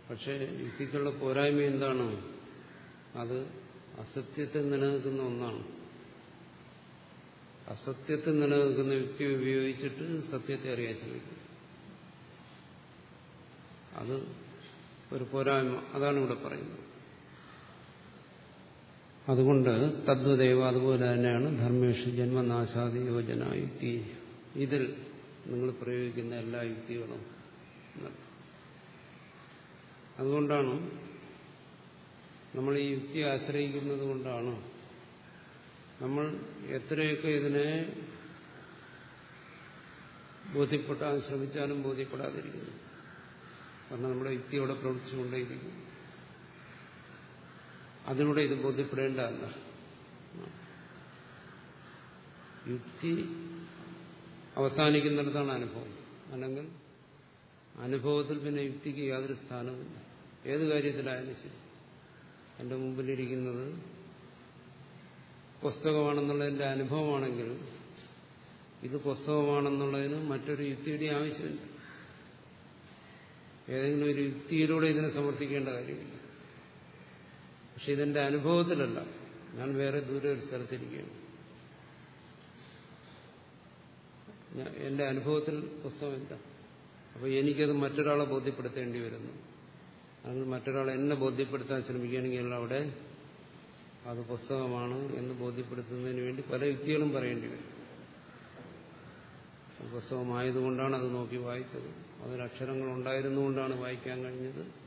പക്ഷേ യുക്തിക്കുള്ള പോരായ്മ എന്താണ് അത് അസത്യത്തെ നിലനിൽക്കുന്ന ഒന്നാണ്. അസത്യത്തെ നിലനിൽക്കുന്ന വ്യക്തി ഉപയോഗിച്ചിട്ട് സത്യത്തെ അറിയാൻ ശ്രമിക്കും. അത് ഒരു പോരായ്മ. അതാണ് ഇവിടെ പറയുന്നത്. അതുകൊണ്ട് തദ്വദേവ അതുപോലെ തന്നെയാണ്. ധർമ്മേഷ് ജന്മനാശാദി യോജന യുക്തി. ഇതിൽ നിങ്ങൾ പ്രയോഗിക്കുന്ന എല്ലാ യുക്തികളും അതുകൊണ്ടാണ് നമ്മൾ ഈ യുക്തിയെ ആശ്രയിക്കുന്നത് കൊണ്ടാണ്? നമ്മൾ എത്രയൊക്കെ ഇതിനെ ബോധ്യപ്പെട്ടാൻ ശ്രമിച്ചാലും ബോധ്യപ്പെടാതിരിക്കുന്നു. കാരണം നമ്മുടെ യുക്തി അവിടെ പ്രവർത്തിച്ചുകൊണ്ടേയിരിക്കും അതിലൂടെ ഇത് ബോധ്യപ്പെടേണ്ടതല്ല. യുക്തി അവസാനിക്കുന്നിടത്താണ് അനുഭവം. അല്ലെങ്കിൽ അനുഭവത്തിൽ പിന്നെ യുക്തിക്ക് യാതൊരു സ്ഥാനവുമില്ല. ഏത് കാര്യത്തിലായാലും ശരി. എന്റെ മുമ്പിലിരിക്കുന്നത് പുസ്തകമാണെന്നുള്ളതിന്റെ അനുഭവമാണെങ്കിൽ ഇത് പുസ്തകമാണെന്നുള്ളതിന് മറ്റൊരു യുക്തിയുടെ ആവശ്യമില്ല. ഏതെങ്കിലും ഒരു യുക്തിയിലൂടെ ഇതിനെ സമർത്ഥിക്കേണ്ട കാര്യമില്ല. പക്ഷെ ഇതെന്റെ അനുഭവത്തിലല്ല. ഞാൻ വേറെ ദൂരെ ഒരു സ്ഥലത്തിരിക്കുകയാണ്. എന്റെ അനുഭവത്തിൽ പുസ്തകമില്ല അപ്പോൾ എനിക്കത് മറ്റൊരാളെ ബോധ്യപ്പെടുത്തേണ്ടി വരുന്നു. അല്ലെങ്കിൽ മറ്റൊരാൾ എന്നെ ബോധ്യപ്പെടുത്താൻ ശ്രമിക്കുകയാണെങ്കിൽ അവിടെ അത് പുസ്തകമാണ് എന്ന് ബോധ്യപ്പെടുത്തുന്നതിന് വേണ്ടി പല യുക്തികളും പറയേണ്ടി വരും. പുസ്തകമായതുകൊണ്ടാണ് അത് നോക്കി വായിച്ചത്. അതിൽ അക്ഷരങ്ങൾ ഉണ്ടായിരുന്നുകൊണ്ടാണ് വായിക്കാൻ കഴിഞ്ഞത്.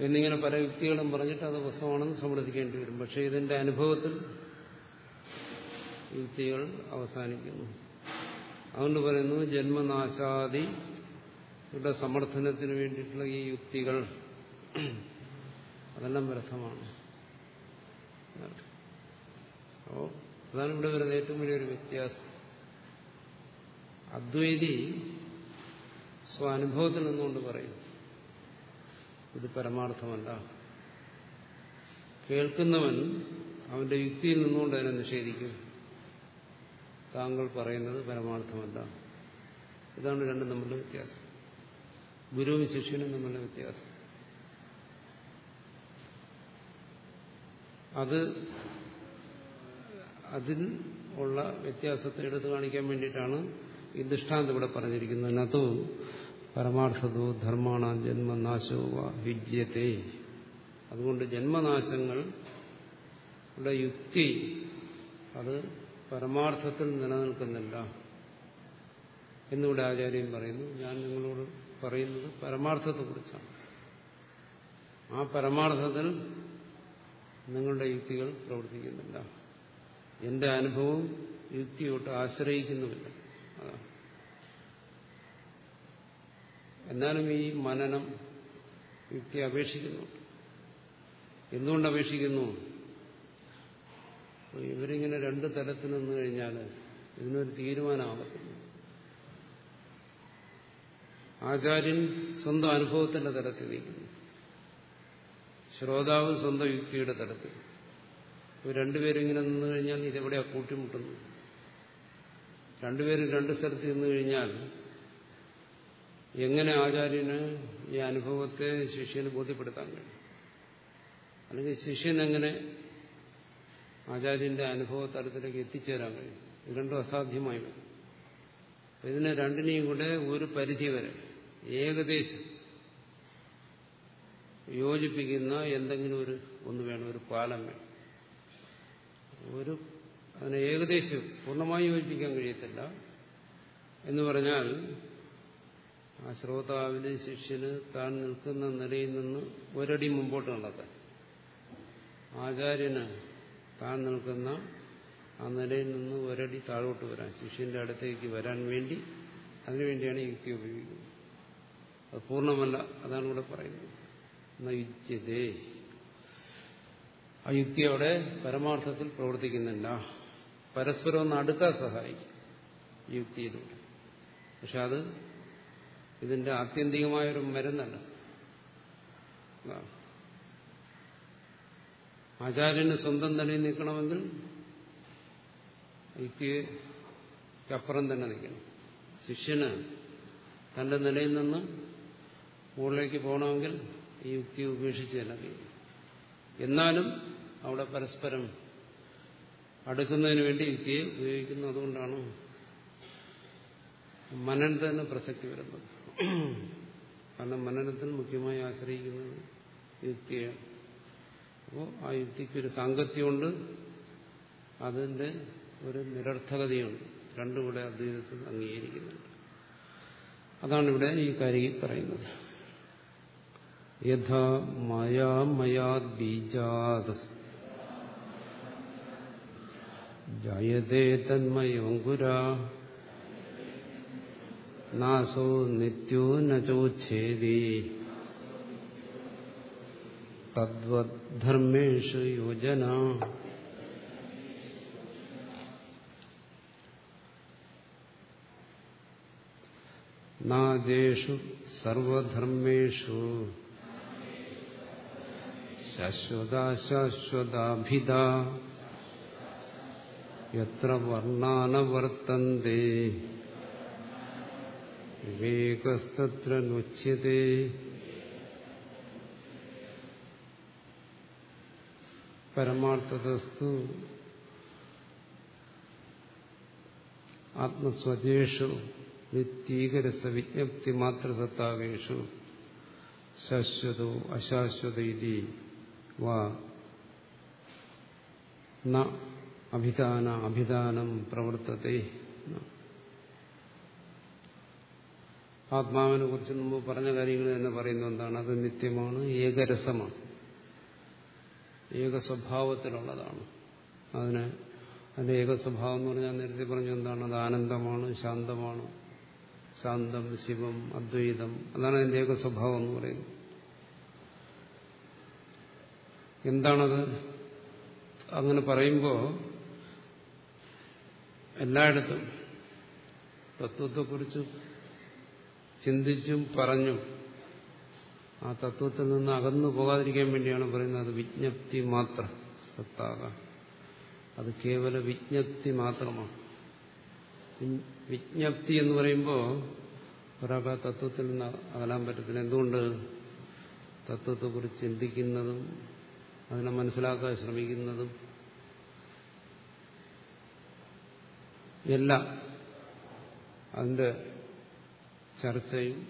എന്നിങ്ങനെ പല യുക്തികളും പറഞ്ഞിട്ട് അത് പുസ്തകമാണെന്ന് സമ്മതിക്കേണ്ടി വരും. പക്ഷേ ഇതിന്റെ അനുഭവത്തിൽ യുക്തികൾ അവസാനിക്കുന്നു. അതുകൊണ്ട് പറയുന്നു ജന്മനാശാദി ഇവിടെ സമർത്ഥനത്തിന് വേണ്ടിയിട്ടുള്ള ഈ യുക്തികൾ അതെല്ലാം വ്യർത്ഥമാണ്. അപ്പോ അതാണ് ഇവിടെ വരുന്ന ഏറ്റവും വലിയൊരു വ്യത്യാസം. അദ്വൈതി സ്വാനുഭവത്തിൽ നിന്നുകൊണ്ട് പറയും ഇത് പരമാർത്ഥമല്ല. കേൾക്കുന്നവൻ അവന്റെ യുക്തിയിൽ നിന്നുകൊണ്ട് അതിനെ നിഷേധിക്കും. താങ്കൾ പറയുന്നത് പരമാർത്ഥമല്ല. ഇതാണ് രണ്ടും തമ്മിലുള്ള വ്യത്യാസം. ഗുരുവും ശിഷ്യനും തമ്മിലുള്ള വ്യത്യാസം. അത് അതിൽ ഉള്ള വ്യത്യാസത്തെ എടുത്തു കാണിക്കാൻ വേണ്ടിയിട്ടാണ് ഈ ദൃഷ്ടാന്തം ഇവിടെ പറഞ്ഞിരിക്കുന്നത്. നതു പരമാർത്ഥതോ ധർമാണ ജന്മനാശോ വിജ്യത്തെ. അതുകൊണ്ട് ജന്മനാശങ്ങൾ യുക്തി അത് പരമാർത്ഥത്തിൽ നിലനിൽക്കുന്നില്ല. എന്നിവിടെ ആചാര്യം പറയുന്നു ഞാൻ നിങ്ങളോട് പറയുന്നത് പരമാർത്ഥത്തെക്കുറിച്ചാണ്. ആ പരമാർത്ഥത്തിൽ നിങ്ങളുടെ യുക്തികൾ പ്രവർത്തിക്കുന്നില്ല. എന്റെ അനുഭവം യുക്തിയോട്ട് ആശ്രയിക്കുന്നുമില്ല. എന്നാലും ഈ മനനം യുക്തി അപേക്ഷിക്കുന്നു. എന്തുകൊണ്ട് അപേക്ഷിക്കുന്നു? ഇവരിങ്ങനെ രണ്ട് തലത്തിൽ നിന്ന് കഴിഞ്ഞാൽ ഇതിനൊരു തീരുമാനമാകത്തില്ല ആചാര്യൻ സ്വന്തം അനുഭവത്തിന്റെ തലത്തിൽ നിൽക്കുന്നു. ശ്രോതാവ് സ്വന്തം യുക്തിയുടെ തലത്തിൽ. രണ്ടുപേരും ഇങ്ങനെ നിന്നു കഴിഞ്ഞാൽ ഇതെവിടെയാ കൂട്ടിമുട്ടുന്നു രണ്ടുപേരും രണ്ട് സ്ഥലത്ത് നിന്ന് കഴിഞ്ഞാൽ എങ്ങനെ ആചാര്യന് ഈ അനുഭവത്തെ ശിഷ്യന് ബോധ്യപ്പെടുത്താൻ കഴിയും? അല്ലെങ്കിൽ ശിഷ്യൻ എങ്ങനെ ആചാര്യന്റെ അനുഭവ തലത്തിലേക്ക് എത്തിച്ചേരാൻ കഴിയും? രണ്ടും അസാധ്യമായി വരും. ഇതിനെ രണ്ടിനെയും കൂടെ ഒരു പരിധി വരെ ഏകദേശം യോജിപ്പിക്കുന്ന എന്തെങ്കിലും ഒരു ഒന്ന് വേണം ഒരു പാലം വേണം. ഒരു അതിനെ ഏകദേശം പൂർണമായി യോജിപ്പിക്കാൻ കഴിയത്തില്ല. എന്ന് പറഞ്ഞാൽ ആ ശ്രോതാവിന് ശിഷ്യന് താൻ നിൽക്കുന്ന നിലയിൽ നിന്ന് ഒരടി മുമ്പോട്ട് നടക്കാൻ. ആചാര്യന് താൻ നിൽക്കുന്ന ആ നിലയിൽ നിന്ന് ഒരടി താഴോട്ട് വരാൻ ശിഷ്യന്റെ അടുത്തേക്ക് വരാൻ വേണ്ടി അതിനുവേണ്ടിയാണ് യുക്തി ഉപയോഗിക്കുന്നത്. അത് പൂർണമല്ല അതാണ് ഇവിടെ പറയുന്നത്. ആ യുക്തി അവിടെ പരമാർത്ഥത്തിൽ പ്രവർത്തിക്കുന്നില്ല. പരസ്പരം ഒന്ന് അടുക്കാൻ സഹായിക്കും യുക്തിയിലൂടെ. പക്ഷെ അത് ഇതിന്റെ ആത്യന്തികമായൊരു മരുന്നല്ല. ആചാര്യന് സ്വന്തം നിലയിൽ നിൽക്കണമെങ്കിൽ യുക്തിക്കപ്പുറം തന്നെ നിൽക്കണം. ശിഷ്യന് തന്റെ നിലയിൽ നിന്ന് മുകളിലേക്ക് പോകണമെങ്കിൽ ഈ യുക്തി ഉപേക്ഷിച്ച് തന്നെ എന്നാലും അവിടെ പരസ്പരം അടുക്കുന്നതിന് വേണ്ടി യുക്തിയെ ഉപയോഗിക്കുന്നു. അതുകൊണ്ടാണ് മനനത്തിന് പ്രസക്തി വരുന്നത്. കാരണം മനനത്തിന് മുഖ്യമായി ആശ്രയിക്കുന്നത് യുക്തിയാണ്. അപ്പോൾ ആ യുക്തിക്ക് ഒരു സാങ്കത്യമുണ്ട്. അതിന്റെ ഒരു നിരർത്ഥകതയുണ്ട്. രണ്ടും ഇവിടെ അദ്വൈതത്തിൽ അംഗീകരിക്കുന്നുണ്ട്. അതാണ് ഇവിടെ ഈ കാര്യം പറയുന്നത്. യഥാ മയാ മയാത് ബീജാത് ജായതേ തന്മയോങ്കുര. നാസോ നിത്യോ നോച്ഛേദി തദ്വദ്ധർമ്മേഷു യോജന. നാദേശു സർവധർമ്മേഷു. ശാശ്വതാശാശ്വതാഭിധ. യത്ര വർണാനവർത്തന്തെ. വിവേകസ്തത്ര നുച്യത്തെ പരമാർത്ഥതസ്തു ആത്മസ്വജേഷു നിത്യീകരസ വിജ്ഞപ്തി മാത്രസത്താവേഷു ശാശ്വതോ അശാശ്വത അഭിധാന അഭിധാനം പ്രവർത്തത്തെ ആത്മാവിനെ കുറിച്ച് മുമ്പ് പറഞ്ഞ കാര്യങ്ങൾ തന്നെ പറയുന്നത് എന്താണ്? അത് നിത്യമാണ് ഏകരസമാണ്. ഏക സ്വഭാവത്തിലുള്ളതാണ് അതിന് അതിന്റെ ഏക സ്വഭാവം എന്ന് പറഞ്ഞാൽ നേരത്തെ പറഞ്ഞു എന്താണ്? അത് ആനന്ദമാണ് ശാന്തമാണ്. ശാന്തം ശിവം അദ്വൈതം. അതാണ് അതിന്റെ ഏക സ്വഭാവം എന്ന് പറയുന്നത്. എന്താണത്? അങ്ങനെ പറയുമ്പോൾ എല്ലായിടത്തും തത്വത്തെക്കുറിച്ച് ചിന്തിച്ചും പറഞ്ഞും ആ തത്വത്തിൽ നിന്ന് അകന്നു പോകാതിരിക്കാൻ വേണ്ടിയാണ് പറയുന്നത്. വിജ്ഞപ്തി മാത്രം സത്താകാം. അത് കേവല വിജ്ഞപ്തി മാത്രമാണ്. വിജ്ഞപ്തി എന്ന് പറയുമ്പോൾ ഒരാൾക്ക് ആ തത്വത്തിൽ നിന്ന് അകലാൻ പറ്റത്തില്ല. എന്തുകൊണ്ട്? തത്വത്തെക്കുറിച്ച് ചിന്തിക്കുന്നതും അതിനെ മനസ്സിലാക്കാൻ ശ്രമിക്കുന്നതും എല്ലാം അതിന്റെ ചർച്ചയും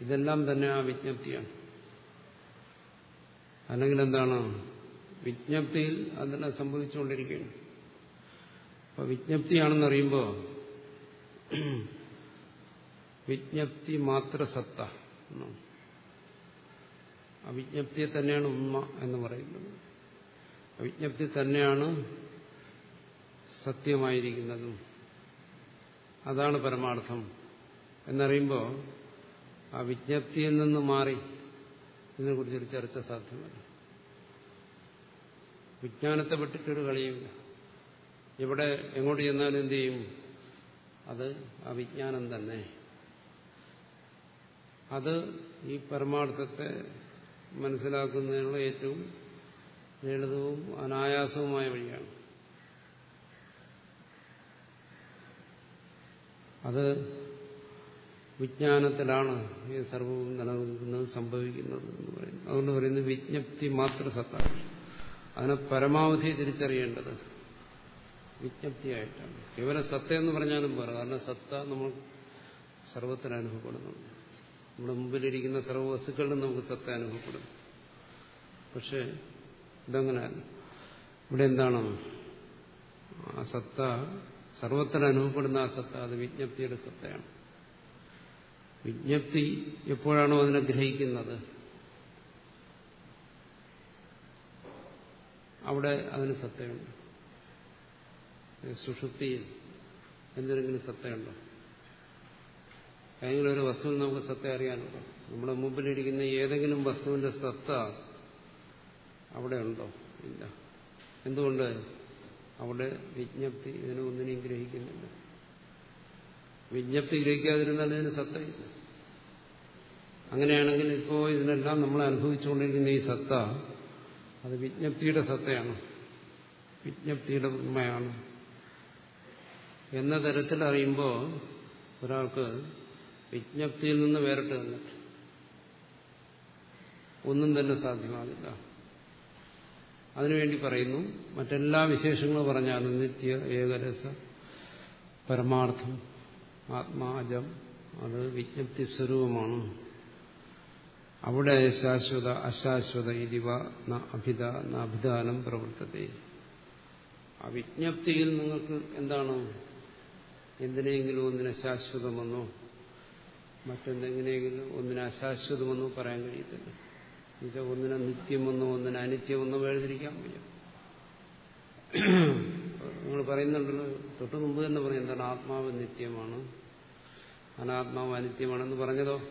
ഇതെല്ലാം തന്നെ ആ വിജ്ഞപ്തിയാണ്. അല്ലെങ്കിൽ എന്താണ്? വിജ്ഞപ്തിയിൽ അതെല്ലാം സംഭവിച്ചുകൊണ്ടിരിക്കുകയാണ്. അപ്പൊ വിജ്ഞപ്തിയാണെന്നറിയുമ്പോൾ വിജ്ഞപ്തി മാത്ര സത്ത അവിജ്ഞപ്തിയെ തന്നെയാണ് ഉമ്മ എന്ന് പറയുന്നത്. അവിജ്ഞപ്തി തന്നെയാണ് സത്യമായിരിക്കുന്നതും. അതാണ് പരമാർത്ഥം. എന്നറിയുമ്പോൾ ആ വിജ്ഞപ്തിയിൽ നിന്ന് മാറി ഇതിനെക്കുറിച്ചൊരു ചർച്ച സാധ്യമല്ല. വിജ്ഞാനത്തെ വിട്ടിട്ടൊരു കളിയില്ല ഇവിടെ എങ്ങോട്ട് ചെന്നാലും എന്ത് ചെയ്യും? അത് ആ വിജ്ഞാനം തന്നെ. അത് ഈ പരമാർത്ഥത്തെ മനസ്സിലാക്കുന്നതിനുള്ള ഏറ്റവും ലളിതവും അനായാസവുമായ വഴിയാണ്. അത് വിജ്ഞാനത്തിലാണ് ഈ സർവവും നിലനിൽക്കുന്നത് സംഭവിക്കുന്നത് എന്ന് പറയുന്നത്. അതുകൊണ്ട് പറയുന്നത് വിജ്ഞപ്തി മാത്ര സത്താണ്. അതിനെ പരമാവധി തിരിച്ചറിയേണ്ടത് വിജ്ഞപ്തിയായിട്ടാണ്. കേവലം സത്ത എന്ന് പറഞ്ഞാലും പോരാ. കാരണം സത്ത നമ്മൾ സർവത്തിൽ അനുഭവപ്പെടുന്നുണ്ട്. നമ്മുടെ മുമ്പിലിരിക്കുന്ന സർവ വസ്തുക്കളിലും നമുക്ക് സത്ത അനുഭവപ്പെടും. പക്ഷെ ഇതങ്ങനെ ഇവിടെ എന്താണ്? ആ സത്ത സർവത്തിന് അനുഭവപ്പെടുന്ന ആ സത്ത അത് വിജ്ഞപ്തിയുടെ സത്തയാണ്. വിജ്ഞപ്തി എപ്പോഴാണോ അതിനെ ഗ്രഹിക്കുന്നത്? അവിടെ അതിന് സത്തയുണ്ട്. സുഷുപ്തിയിൽ എന്തിനെങ്കിലും സത്തയുണ്ടോ? ഏതെങ്കിലും ഒരു വസ്തുവിൽ നമുക്ക് സത്ത അറിയാനുണ്ടോ? നമ്മുടെ മുമ്പിലിരിക്കുന്ന ഏതെങ്കിലും വസ്തുവിന്റെ സത്ത അവിടെ ഉണ്ടോ? ഇല്ല. എന്തുകൊണ്ട്? അവിടെ വിജ്ഞപ്തി ഇതിനെ ഒന്നിനെയും ഗ്രഹിക്കുന്നില്ല. വിജ്ഞപ്തി ഗ്രഹിക്കാതിരുന്നാൽ ഇതിന് സത്തയില്ല. അങ്ങനെയാണെങ്കിൽ ഇപ്പോൾ ഇതിനെല്ലാം നമ്മൾ അനുഭവിച്ചുകൊണ്ടിരിക്കുന്ന ഈ സത്ത അത് വിജ്ഞപ്തിയുടെ സത്തയാണ്. വിജ്ഞപ്തിയുടെ ഉണ്മയാണ് എന്ന തരത്തിൽ അറിയുമ്പോൾ ഒരാൾക്ക് വിജ്ഞപ്തിയിൽ നിന്ന് വേറിട്ട് നിന്നിട്ട് ഒന്നും തന്നെ സാധ്യമാകില്ല അതിനുവേണ്ടി പറയുന്നു മറ്റെല്ലാ വിശേഷങ്ങളും പറഞ്ഞാലും നിത്യ ഏകരസ പരമാർത്ഥം ആത്മാജം അത് വിജ്ഞപ്തി സ്വരൂപമാണ്. അവിടെ ശാശ്വത അശാശ്വത ഇതിവ ന അഭിത ന അഭിധാനം പ്രവർത്തത്തെ. ആ വിജ്ഞപ്തിയിൽ നിങ്ങൾക്ക് എന്താണ്? എന്തിനെങ്കിലും ഒന്നിനെ ശാശ്വതമെന്നോ മറ്റെന്തെങ്ങനെയെങ്കിലും ഒന്നിനെ അശാശ്വതമെന്നോ പറയാൻ കഴിയത്തില്ല. എന്നുവെച്ചാൽ ഒന്നിനെ നിത്യമെന്നോ ഒന്നിനെ അനിത്യമെന്നോ വേർതിരിക്കാൻ വയ്യ. നിങ്ങൾ പറയുന്നുണ്ടല്ലോ തൊട്ടു മുമ്പ് തന്നെ പറയും എന്താണ് ആത്മാവ് നിത്യമാണ്? അനാത്മാവ് അനിത്യമാണെന്ന് പറഞ്ഞതോ?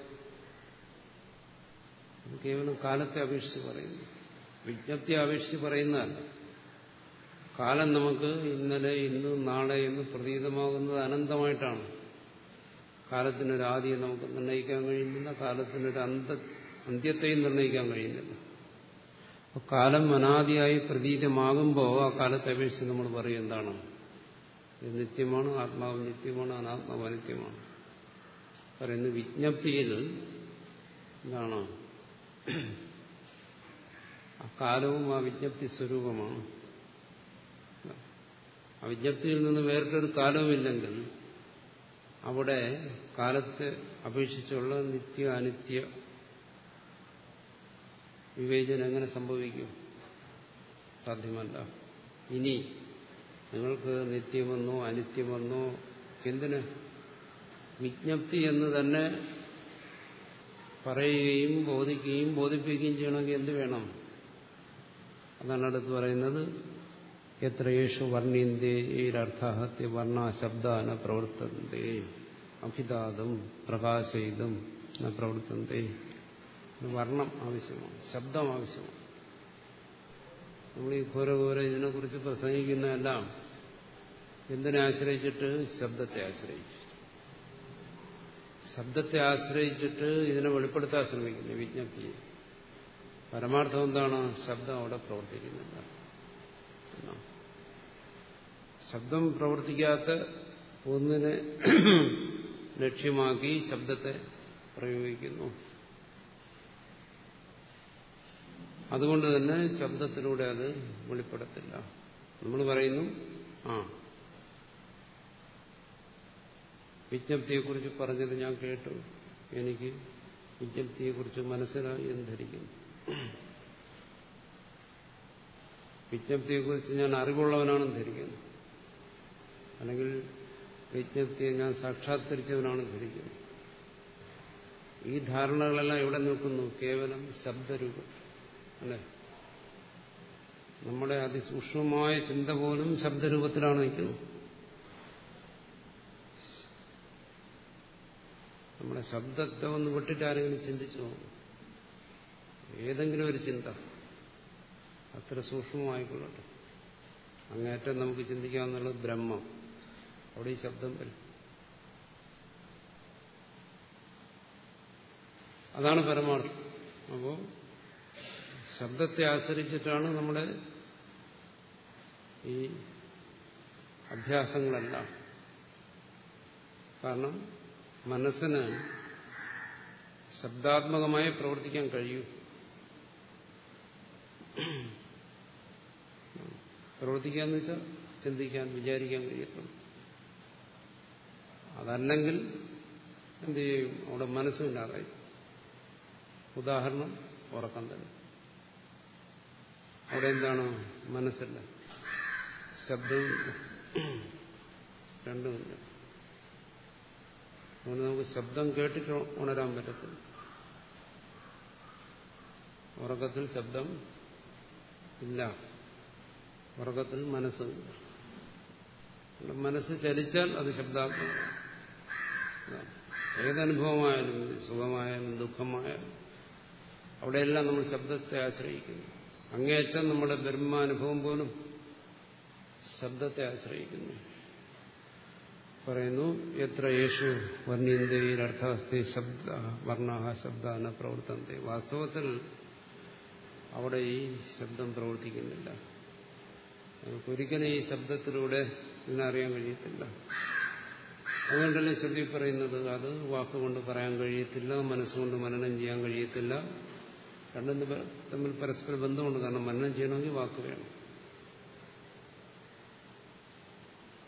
കേവലം കാലത്തെ അപേക്ഷിച്ച് പറയുന്നു. വിജ്ഞപ്തി അപേക്ഷിച്ച് പറയുന്നതല്ല. കാലം നമുക്ക് ഇന്നലെ ഇന്ന് നാളെ എന്ന് പ്രതീതമാകുന്നത് അനന്തമായിട്ടാണ്. കാലത്തിനൊരു ആദ്യം നമുക്ക് നിർണയിക്കാൻ കഴിയുന്നില്ല കാലത്തിനൊരു അന്ത അന്ത്യത്തെയും നിർണയിക്കാൻ കഴിയുന്നില്ല. അപ്പോൾ കാലം അനാദിയായി പ്രതീതമാകുമ്പോൾ ആ കാലത്തെ അപേക്ഷിച്ച് നമ്മൾ പറയും എന്താണ്? ഇത് നിത്യമാണ് ആത്മാവ് നിത്യമാണ് അനാത്മാവ് അനിത്യമാണ്. പറയുന്ന വിജ്ഞപ്തിയിൽ എന്താണ്? ആ കാലവും ആ വിജ്ഞപ്തി സ്വരൂപമാണ്. ആ വിജ്ഞപ്തിയിൽ നിന്ന് വേറിട്ടൊരു കാലവുമില്ലെങ്കിൽ അവിടെ കാലത്തെ അപേക്ഷിച്ചുള്ള നിത്യ അനിത്യ വിവേചനം എങ്ങനെ സംഭവിക്കും? സാധ്യമല്ല. ഇനി നിങ്ങൾക്ക് നിത്യമെന്നോ അനിത്യമെന്നോ എന്തിന്? വിജ്ഞപ്തി എന്ന് തന്നെ പറയുകയും ബോധിക്കുകയും ബോധിപ്പിക്കുകയും ചെയ്യണമെങ്കിൽ എന്ത് വേണം? അതാണ് അടുത്ത് പറയുന്നത്. വർണിന്ത്യർത്ഥഹത്യ വർണ ശബ്ദാന പ്രവർത്തന്തേ അഭിതാതും പ്രകാശയിതും ന പ്രവർത്തന്തേ വർണം ആവശ്യമാണ് ശബ്ദം ആവശ്യമാണ്. നമ്മൾ ഈ ഘോര ഘോര ഇതിനെക്കുറിച്ച് പ്രസംഗിക്കുന്നതെല്ലാം എന്തിനെ ആശ്രയിച്ചിട്ട്? ശബ്ദത്തെ ആശ്രയിച്ചു ശബ്ദത്തെ ആശ്രയിച്ചിട്ട് ഇതിനെ വെളിപ്പെടുത്താൻ ശ്രമിക്കുന്നു വിജ്ഞപ്തിയെ പരമാർത്ഥം എന്താണ്? ശബ്ദം അവിടെ പ്രവർത്തിക്കുന്നില്ല ശബ്ദം പ്രവർത്തിക്കാത്ത ഒന്നിനെ ലക്ഷ്യമാക്കി ശബ്ദത്തെ പ്രയോഗിക്കുന്നു. അതുകൊണ്ട് തന്നെ ശബ്ദത്തിലൂടെ അത് വെളിപ്പെടത്തില്ല. നമ്മൾ പറയുന്നു ആ വിജ്ഞപ്തിയെക്കുറിച്ച് പറഞ്ഞത് ഞാൻ കേട്ടു. എനിക്ക് വിജ്ഞപ്തിയെക്കുറിച്ച് മനസ്സിലായി എന്ന് ധരിക്കുന്നു വിജ്ഞപ്തിയെക്കുറിച്ച് ഞാൻ അറിവുള്ളവനാണെന്ന് ധരിക്കുന്നു അല്ലെങ്കിൽ വിജ്ഞപ്തിയെ ഞാൻ സാക്ഷാത്കരിച്ചവനാണ് ധരിക്കുന്നത്. ഈ ധാരണകളെല്ലാം എവിടെ നിൽക്കുന്നു? കേവലം ശബ്ദരൂപം. അല്ലെ? നമ്മുടെ അതിസൂക്ഷ്മമായ ചിന്ത പോലും ശബ്ദരൂപത്തിലാണ് നിൽക്കുന്നത്. നമ്മുടെ ശബ്ദത്തെ ഒന്ന് വിട്ടിട്ട് ആരെങ്കിലും ചിന്തിച്ചു പോകും ഏതെങ്കിലും ഒരു ചിന്ത അത്ര സൂക്ഷ്മമായിക്കൊള്ളട്ടെ. അങ്ങേറ്റം നമുക്ക് ചിന്തിക്കാമെന്നുള്ളത് ബ്രഹ്മം. അവിടെ ഈ ശബ്ദം വരും. അതാണ് പരമാർത്ഥം. അപ്പോൾ ശബ്ദത്തെ ആശ്രയിച്ചിട്ടാണ് നമ്മുടെ ഈ അഭ്യാസങ്ങളെല്ലാം. കാരണം മനസ്സിന് ശബ്ദാത്മകമായി പ്രവർത്തിക്കാൻ കഴിയൂ. പ്രവർത്തിക്കുക എന്ന് വെച്ചാൽ ചിന്തിക്കാൻ വിചാരിക്കാൻ കഴിയത്തുള്ളൂ. അതല്ലെങ്കിൽ എന്ത് ചെയ്യും? അവിടെ മനസ്സുണ്ടാകായി ഉദാഹരണം ഉറക്കം തന്നെ. അവിടെ എന്താണ്? മനസ്സില്ല. ശബ്ദവും രണ്ടുമില്ല അതുകൊണ്ട് നമുക്ക് ശബ്ദം കേട്ടിട്ട് ഉണരാൻ പറ്റത്തില്ല. ഉറക്കത്തിൽ ശബ്ദം ഇല്ല. ഉറക്കത്തിൽ മനസ്സുമില്ല മനസ്സ് ചലിച്ചാൽ അത് ശബ്ദാത്മകം ഏതനുഭവമായാലും സുഖമായാലും ദുഃഖമായാലും അവിടെയെല്ലാം നമ്മൾ ശബ്ദത്തെ ആശ്രയിക്കുന്നു. അങ്ങേയറ്റം നമ്മുടെ ബ്രഹ്മാനുഭവം പോലും ശബ്ദത്തെ ആശ്രയിക്കുന്നു. പറയുന്നു എത്ര യേശു വർണിന്തയിൽ അർത്ഥാസ്തി ശബ്ദ വർണ ശബ്ദാന പ്രവർത്തനത്തെ. വാസ്തവത്തിൽ അവിടെ ഈ ശബ്ദം പ്രവർത്തിക്കുന്നില്ല. നമുക്കൊരിക്കലും ഈ ശബ്ദത്തിലൂടെ ഇതിനറിയാൻ കഴിയത്തില്ല. അതുകൊണ്ടല്ലേ ശ്രുതി പറയുന്നത്? അത് വാക്കുകൊണ്ട് പറയാൻ കഴിയത്തില്ല മനസ്സുകൊണ്ട് മനനം ചെയ്യാൻ കഴിയത്തില്ല. രണ്ടും തമ്മിൽ പരസ്പര ബന്ധമുണ്ട്. കാരണം മനനം ചെയ്യണമെങ്കിൽ വാക്ക് വേണം.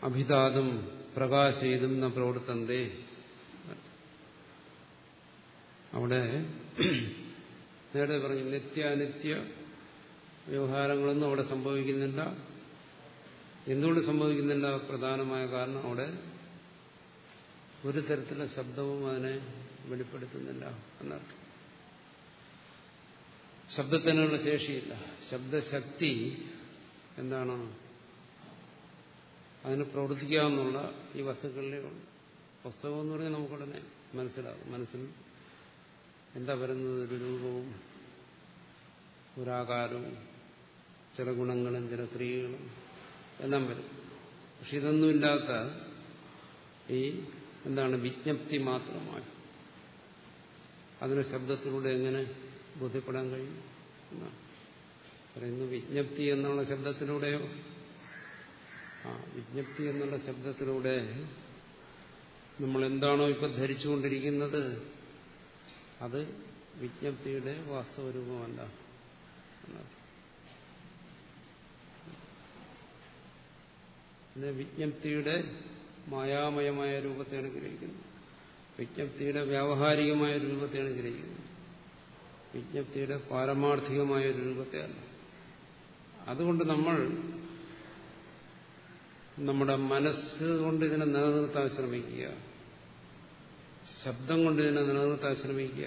അഭിതാതും പ്രകാശയിതും ന പ്രവർത്തന്തേ. അവിടെ നേരത്തെ പറഞ്ഞു നിത്യാനിത്യ വ്യവഹാരങ്ങളൊന്നും അവിടെ സംഭവിക്കുന്നില്ല. എന്തുകൊണ്ട് സംഭവിക്കുന്നില്ല? പ്രധാനമായ കാരണം അവിടെ ഒരു തരത്തിലുള്ള ശബ്ദവും അതിനെ വെളിപ്പെടുത്തുന്നില്ല എന്നർത്ഥം. ശബ്ദത്തിനുള്ള ശേഷിയില്ല. ശബ്ദശക്തി എന്താണ്? അതിന് പ്രവർത്തിക്കാമെന്നുള്ള ഈ വസ്തുക്കളിലേ ഉള്ളൂ. പുസ്തകം എന്ന് പറഞ്ഞാൽ നമുക്കുടനെ മനസ്സിലാകും. മനസ്സിൽ എന്താ വരുന്നത്? ഒരു രൂപവും ഒരാകാരവും ചില ഗുണങ്ങളും ചില ക്രിയകളും എല്ലാം വരും. പക്ഷെ ഇതൊന്നുമില്ലാത്ത ഈ എന്താണ് വിജ്ഞപ്തി മാത്രമായി. അതിന് ശബ്ദത്തിലൂടെ എങ്ങനെ ബോധ്യപ്പെടാൻ കഴിയും? പറയുന്നു വിജ്ഞപ്തി എന്നുള്ള ശബ്ദത്തിലൂടെയോ? ആ വിജ്ഞപ്തി എന്നുള്ള ശബ്ദത്തിലൂടെ നമ്മൾ എന്താണോ ഇപ്പൊ ധരിച്ചുകൊണ്ടിരിക്കുന്നത് അത് വിജ്ഞപ്തിയുടെ വാസ്തവരൂപമല്ല പിന്നെ വിജ്ഞപ്തിയുടെ മായാമയമായ രൂപത്തെയാണ് ഗ്രഹിക്കുന്നത്. വിജ്ഞപ്തിയുടെ വ്യാവഹാരികമായ രൂപത്തെയാണ് ഗ്രഹിക്കുന്നത്. വിജ്ഞപ്തിയുടെ പാരമാർത്ഥികമായ ഒരു രൂപത്തെയല്ല അതുകൊണ്ട് നമ്മൾ നമ്മുടെ മനസ്സ് കൊണ്ട് ഇതിനെ നിലനിർത്താൻ ശ്രമിക്കുക. ശബ്ദം കൊണ്ട് ഇതിനെ നിലനിർത്താൻ ശ്രമിക്കുക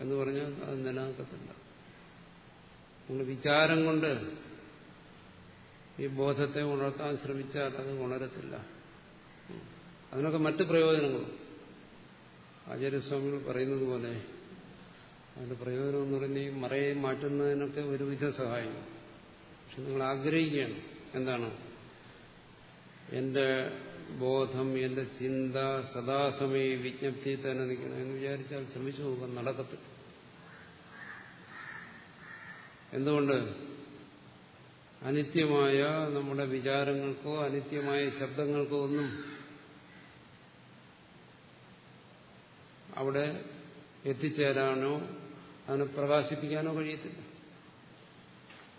എന്ന് പറഞ്ഞാൽ അത് നിലനിൽക്കത്തില്ല നമ്മൾ വിചാരം കൊണ്ട് ഈ ബോധത്തെ ഉണർത്താൻ ശ്രമിച്ചാൽ അത് ഉണരത്തില്ല. അതിനൊക്കെ മറ്റ് പ്രയോജനങ്ങളും. ആചാര്യസ്വാമികൾ പറയുന്നത് പോലെ അതിന്റെ പ്രയോജനം എന്ന് പറഞ്ഞാൽ ഈ മറയെ മാറ്റുന്നതിനൊക്കെ ഒരുവിധ സഹായിക്കും പക്ഷെ നിങ്ങൾ ആഗ്രഹിക്കുകയാണ് എന്താണ്? എന്റെ ബോധം എന്റെ ചിന്ത സദാസമയ വിജ്ഞപ്തി തന്നെ നിൽക്കണം എന്ന് വിചാരിച്ചാൽ ശ്രമിച്ചു നോക്കാൻ നടക്കത്തില്ല. എന്തുകൊണ്ട്? അനിത്യമായ നമ്മുടെ വിചാരങ്ങൾക്കോ അനിത്യമായ ശബ്ദങ്ങൾക്കോ ഒന്നും അവിടെ എത്തിച്ചേരാനോ അതിനെ പ്രകാശിപ്പിക്കാനോ കഴിയത്തില്ല.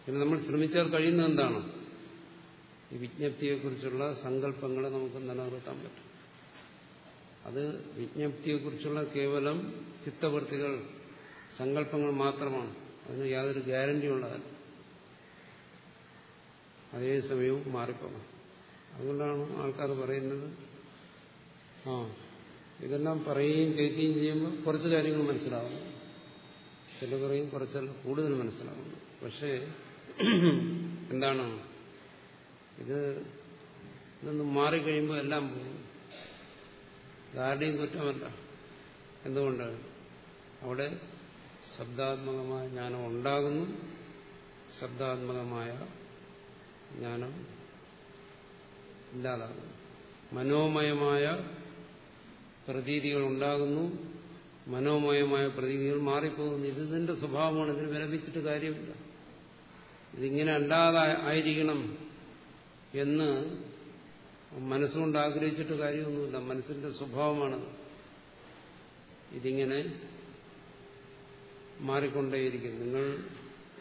പിന്നെ നമ്മൾ ശ്രമിച്ചാൽ കഴിയുന്നത് എന്താണ്? ഈ വിജ്ഞപ്തിയെക്കുറിച്ചുള്ള സങ്കല്പങ്ങളെ നമുക്ക് നിലനിർത്താൻ പറ്റും. അത് വിജ്ഞപ്തിയെക്കുറിച്ചുള്ള കേവലം ചിത്തവൃത്തികൾ സങ്കല്പങ്ങൾ മാത്രമാണ്. അതിന് യാതൊരു ഗ്യാരണ്ടി ഉള്ളതല്ല. അതേ സമയവും മാറിപ്പോകണം. അതുകൊണ്ടാണ് ആൾക്കാർ പറയുന്നത് ആ ഇതെല്ലാം പറയുകയും കേൾക്കുകയും ചെയ്യുമ്പോൾ കുറച്ച് കാര്യങ്ങൾ മനസ്സിലാവുന്നു ചില പറയും കുറച്ച് കൂടുതൽ മനസ്സിലാവുന്നു പക്ഷേ എന്താണ്? ഇത് ഇതൊന്ന് മാറിക്കഴിയുമ്പോൾ എല്ലാം പോകും. ആരുടെയും കുറ്റമല്ല. എന്തുകൊണ്ട്? അവിടെ ശബ്ദാത്മകമായ ജ്ഞാനം ഉണ്ടാകുന്നു. ശബ്ദാത്മകമായ ജ്ഞാനം ഇല്ലാതാകുന്നു. മനോമയമായ പ്രതീതികൾ ഉണ്ടാകുന്നു മനോമയമായ പ്രതീതികൾ മാറിപ്പോകുന്നു. ഇത് ഇതിന്റെ സ്വഭാവമാണ്. ഇതിന് വിലപിച്ചിട്ട് കാര്യമില്ല. ഇതിങ്ങനെ അല്ലാതെ ആയിരിക്കണം എന്ന് മനസ്സുകൊണ്ട് ആഗ്രഹിച്ചിട്ട് കാര്യമൊന്നുമില്ല. മനസ്സിന്റെ സ്വഭാവമാണ് ഇതിങ്ങനെ മാറിക്കൊണ്ടേയിരിക്കും. നിങ്ങൾ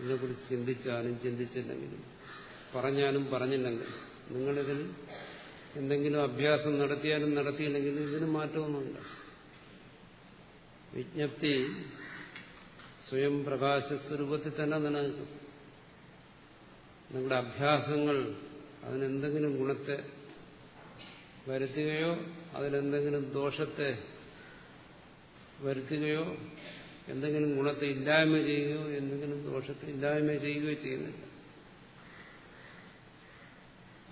ഇതിനെക്കുറിച്ച് ചിന്തിച്ചാലും ചിന്തിച്ചില്ലെങ്കിലും പറഞ്ഞാലും പറഞ്ഞില്ലെങ്കിൽ നിങ്ങളിതിൽ എന്തെങ്കിലും അഭ്യാസം നടത്തിയാലും നടത്തിയില്ലെങ്കിലും ഇതിന് മാറ്റമൊന്നുമില്ല. വിജ്ഞപ്തി സ്വയം പ്രകാശസ്വരൂപത്തിൽ തന്നെ നിലനിൽക്കും. നിങ്ങളുടെ അഭ്യാസങ്ങൾ അതിനെന്തെങ്കിലും ഗുണത്തെ വരുത്തുകയോ അതിലെന്തെങ്കിലും ദോഷത്തെ വരുത്തുകയോ എന്തെങ്കിലും ഗുണത്തെ ഇല്ലായ്മ ചെയ്യുകയോ എന്തെങ്കിലും ദോഷത്തെ ഇല്ലായ്മ ചെയ്യുകയോ ചെയ്യുന്നില്ല.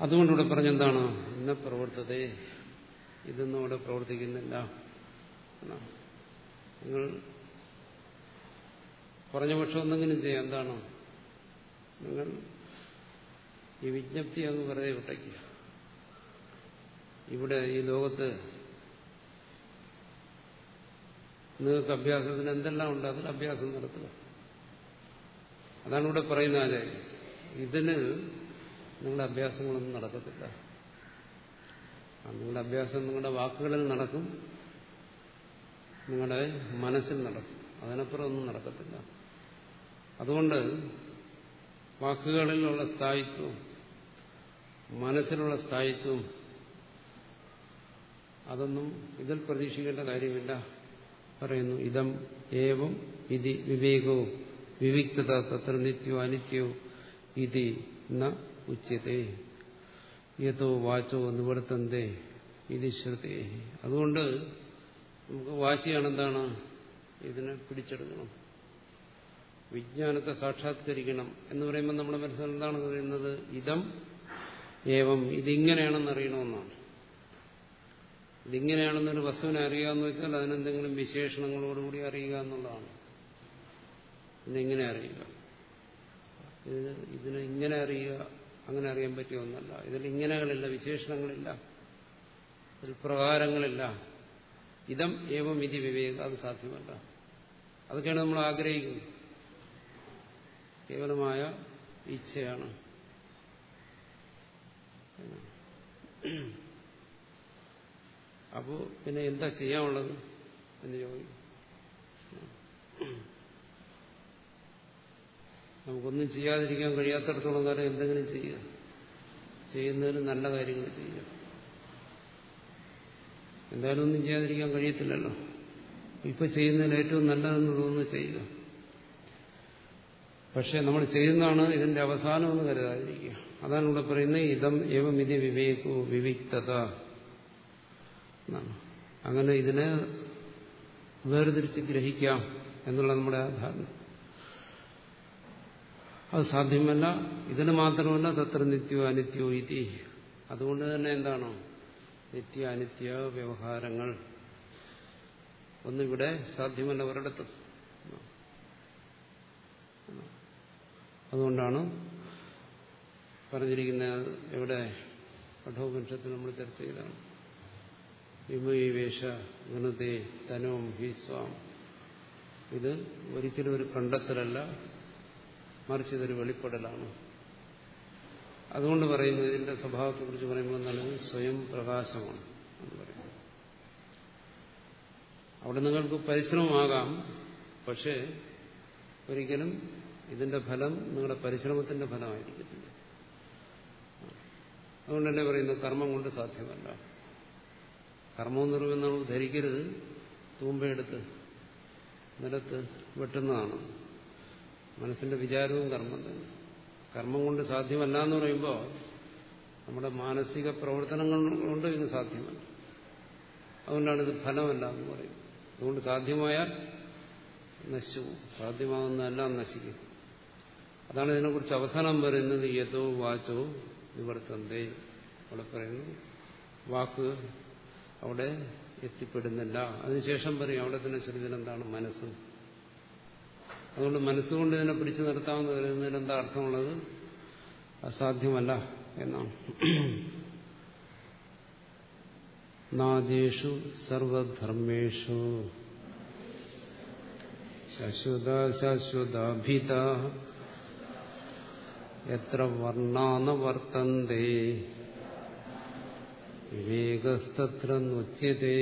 അതുകൊണ്ടിവിടെ പറഞ്ഞെന്താണ്? ഇന്ന പ്രവർത്തതേ ഇതൊന്നും ഇവിടെ പ്രവർത്തിക്കുന്നില്ല. നിങ്ങൾ പറഞ്ഞ പക്ഷം എന്തെങ്കിലും ചെയ്യാം. എന്താണ്? നിങ്ങൾ ഈ വിജ്ഞപ്തി അങ്ങ് വെറുതെ വിട്ടയ്ക്കുക ഇവിടെ ഈ ലോകത്ത് നിങ്ങൾക്ക് അഭ്യാസത്തിന് എന്തെല്ലാം ഉണ്ട്? അതിൽ അഭ്യാസം നടത്തുക. അതാണ് ഇവിടെ പറയുന്നത് ഇതിന് നിങ്ങളുടെ അഭ്യാസങ്ങളൊന്നും നടക്കത്തില്ല. നിങ്ങളുടെ അഭ്യാസം നിങ്ങളുടെ വാക്കുകളിൽ നടക്കും. നിങ്ങളുടെ മനസ്സിൽ നടക്കും. അതിനപ്പുറം ഒന്നും നടക്കത്തില്ല. അതുകൊണ്ട് വാക്കുകളിലുള്ള സ്ഥായിത്വം മനസ്സിലുള്ള സ്ഥായിത്വം അതൊന്നും ഇതിൽ പ്രതീക്ഷിക്കേണ്ട കാര്യമില്ല. പറയുന്നു ഇതം ഏവം ഇതി വിവേകവും വിവിക്തത തത്ര നിത്യവും അനിത്യവും ഇതി ഉച്ചതേ യഥോ വാച്ചോ നിവർത്തന്തേ ഇതി ശ്രുതേ അതുകൊണ്ട് നമുക്ക് വാശിയാണ് എന്താണ് ഇതിനെ പിടിച്ചെടുക്കണം. വിജ്ഞാനത്തെ സാക്ഷാത്കരിക്കണം എന്ന് പറയുമ്പോൾ നമ്മുടെ മനസ്സിൽ എന്താണ് പറയുന്നത്? ഇതം ഏവം. ഇതിങ്ങനെയാണെന്ന് അറിയണമെന്നാണ്. ഇതിങ്ങനെയാണെന്നൊരു വസ്തുവിനെ അറിയുക എന്ന് വെച്ചാൽ അതിനെന്തെങ്കിലും വിശേഷണങ്ങളോടുകൂടി അറിയുക എന്നുള്ളതാണ്. ഇതിനെങ്ങനെ അറിയുക. ഇതിനെ ഇങ്ങനെ അറിയുക അങ്ങനെ അറിയാൻ പറ്റിയ ഒന്നല്ല. ഇതിൽ ഇങ്ങനെകളില്ല വിശേഷണങ്ങളില്ല ഇതിൽ പ്രകാരങ്ങളില്ല. ഇതം ഏവം ഇതി വിവേകം അത് സാധ്യമല്ല. അതൊക്കെയാണ് നമ്മൾ ആഗ്രഹിക്കുന്നത്. കേവലമായ ഇച്ഛയാണ് അപ്പോ പിന്നെ എന്താ ചെയ്യാനുള്ളത് എന്ന് ചോദിക്കും. നമുക്കൊന്നും ചെയ്യാതിരിക്കാൻ കഴിയാത്തടത്തോളം കാലം എന്തെങ്കിലും ചെയ്യുക. ചെയ്യുന്നതിന് നല്ല കാര്യങ്ങൾ ചെയ്യുക. എന്തായാലും ഒന്നും ചെയ്യാതിരിക്കാൻ കഴിയത്തില്ലല്ലോ. ഇപ്പൊ ചെയ്യുന്നതിന് ഏറ്റവും നല്ലതെന്ന് തോന്നുന്നു ചെയ്യുക. പക്ഷെ നമ്മൾ ചെയ്യുന്നതാണ് ഇതിന്റെ അവസാനം എന്ന് കരുതാതിരിക്കുക. അതാണ് ഇവിടെ പറയുന്നത് ഇതം ഏവം ഇത് വിവേകോ വിവിക്തത അങ്ങനെ ഇതിനെ വേർതിരിച്ച് ഗ്രഹിക്കാം എന്നുള്ള നമ്മുടെ ധാരണ. അത് സാധ്യമല്ല. ഇതിന് മാത്രമല്ല തത്ര നിത്യോ അനിത്യോ ഇതി. അതുകൊണ്ട് തന്നെ എന്താണോ? നിത്യ അനിത്യ വ്യവഹാരങ്ങൾ. ഒന്നിവിടെ സാധ്യമല്ല ഒരിടത്തും. അതുകൊണ്ടാണ് പറഞ്ഞിരിക്കുന്നത് എവിടെ കഠോപനിഷത്തിൽ നമ്മൾ ചർച്ച ചെയ്താണ് വിമയവേഷ ഗുണതേ തനോം ഹീസ്വാം ഇത് ഒരിക്കലും ഒരു കണ്ടെത്തലല്ല മറിച്ച് ഇതൊരു വെളിപ്പെടലാണ്. അതുകൊണ്ട് പറയുന്നു ഇതിന്റെ സ്വഭാവത്തെക്കുറിച്ച് പറയുമ്പോൾ എന്താണ്? സ്വയം പ്രകാശമാണ് എന്ന് പറയുന്നത്. അവിടെ നിങ്ങൾക്ക് പരിശ്രമമാകാം പക്ഷേ ഒരിക്കലും ഇതിന്റെ ഫലം നിങ്ങളുടെ പരിശ്രമത്തിന്റെ ഫലമായിരിക്കത്തില്ല. അതുകൊണ്ട് തന്നെ പറയുന്നു കർമ്മം കൊണ്ട് സാധ്യമല്ല. കർമ്മം പറയുമ്പോൾ നമ്മൾ ധരിക്കരുത് തൂമ്പയെടുത്ത് നിലത്ത് വെട്ടുന്നതാണ്. മനസ്സിന്റെ വിചാരവും കർമ്മം തന്നെ. കർമ്മം കൊണ്ട് സാധ്യമല്ല എന്ന് പറയുമ്പോൾ നമ്മുടെ മാനസിക പ്രവർത്തനങ്ങൾ കൊണ്ട് ഇത് സാധ്യമല്ല. അതുകൊണ്ടാണ് ഇത് ഫലമല്ല എന്ന് പറയുന്നത്. അതുകൊണ്ട് സാധ്യമായാൽ നശിച്ചു സാധ്യമാകുന്നതെല്ലാം നശിക്കും. അതാണ് ഇതിനെക്കുറിച്ച് അവസാനം പറയുന്നത് യഥോ വാചോ നിവർത്തന്തേ അവിടെ പറയുന്നു. വാക്ക് അവിടെ എത്തിപ്പെടുന്നില്ല. അതിനുശേഷം പറയും അവിടെ തന്നെ ശരീരം എന്താണ് മനസ്സും അതുകൊണ്ട് മനസ്സുകൊണ്ട് ഇതിനെ പിടിച്ചു നിർത്താമെന്ന് കരുതുന്നതിന് എന്താ അർത്ഥമുള്ളത്? അസാധ്യമല്ല എന്നാണ്. നാദേഷു സർവധർമ്മേഷു. ശാശ്വത ശാശ്വതാഭിത. എത്ര വർണാന വർത്തന്തേ? വിവേകസ്തത്ര നുച്യത്തെ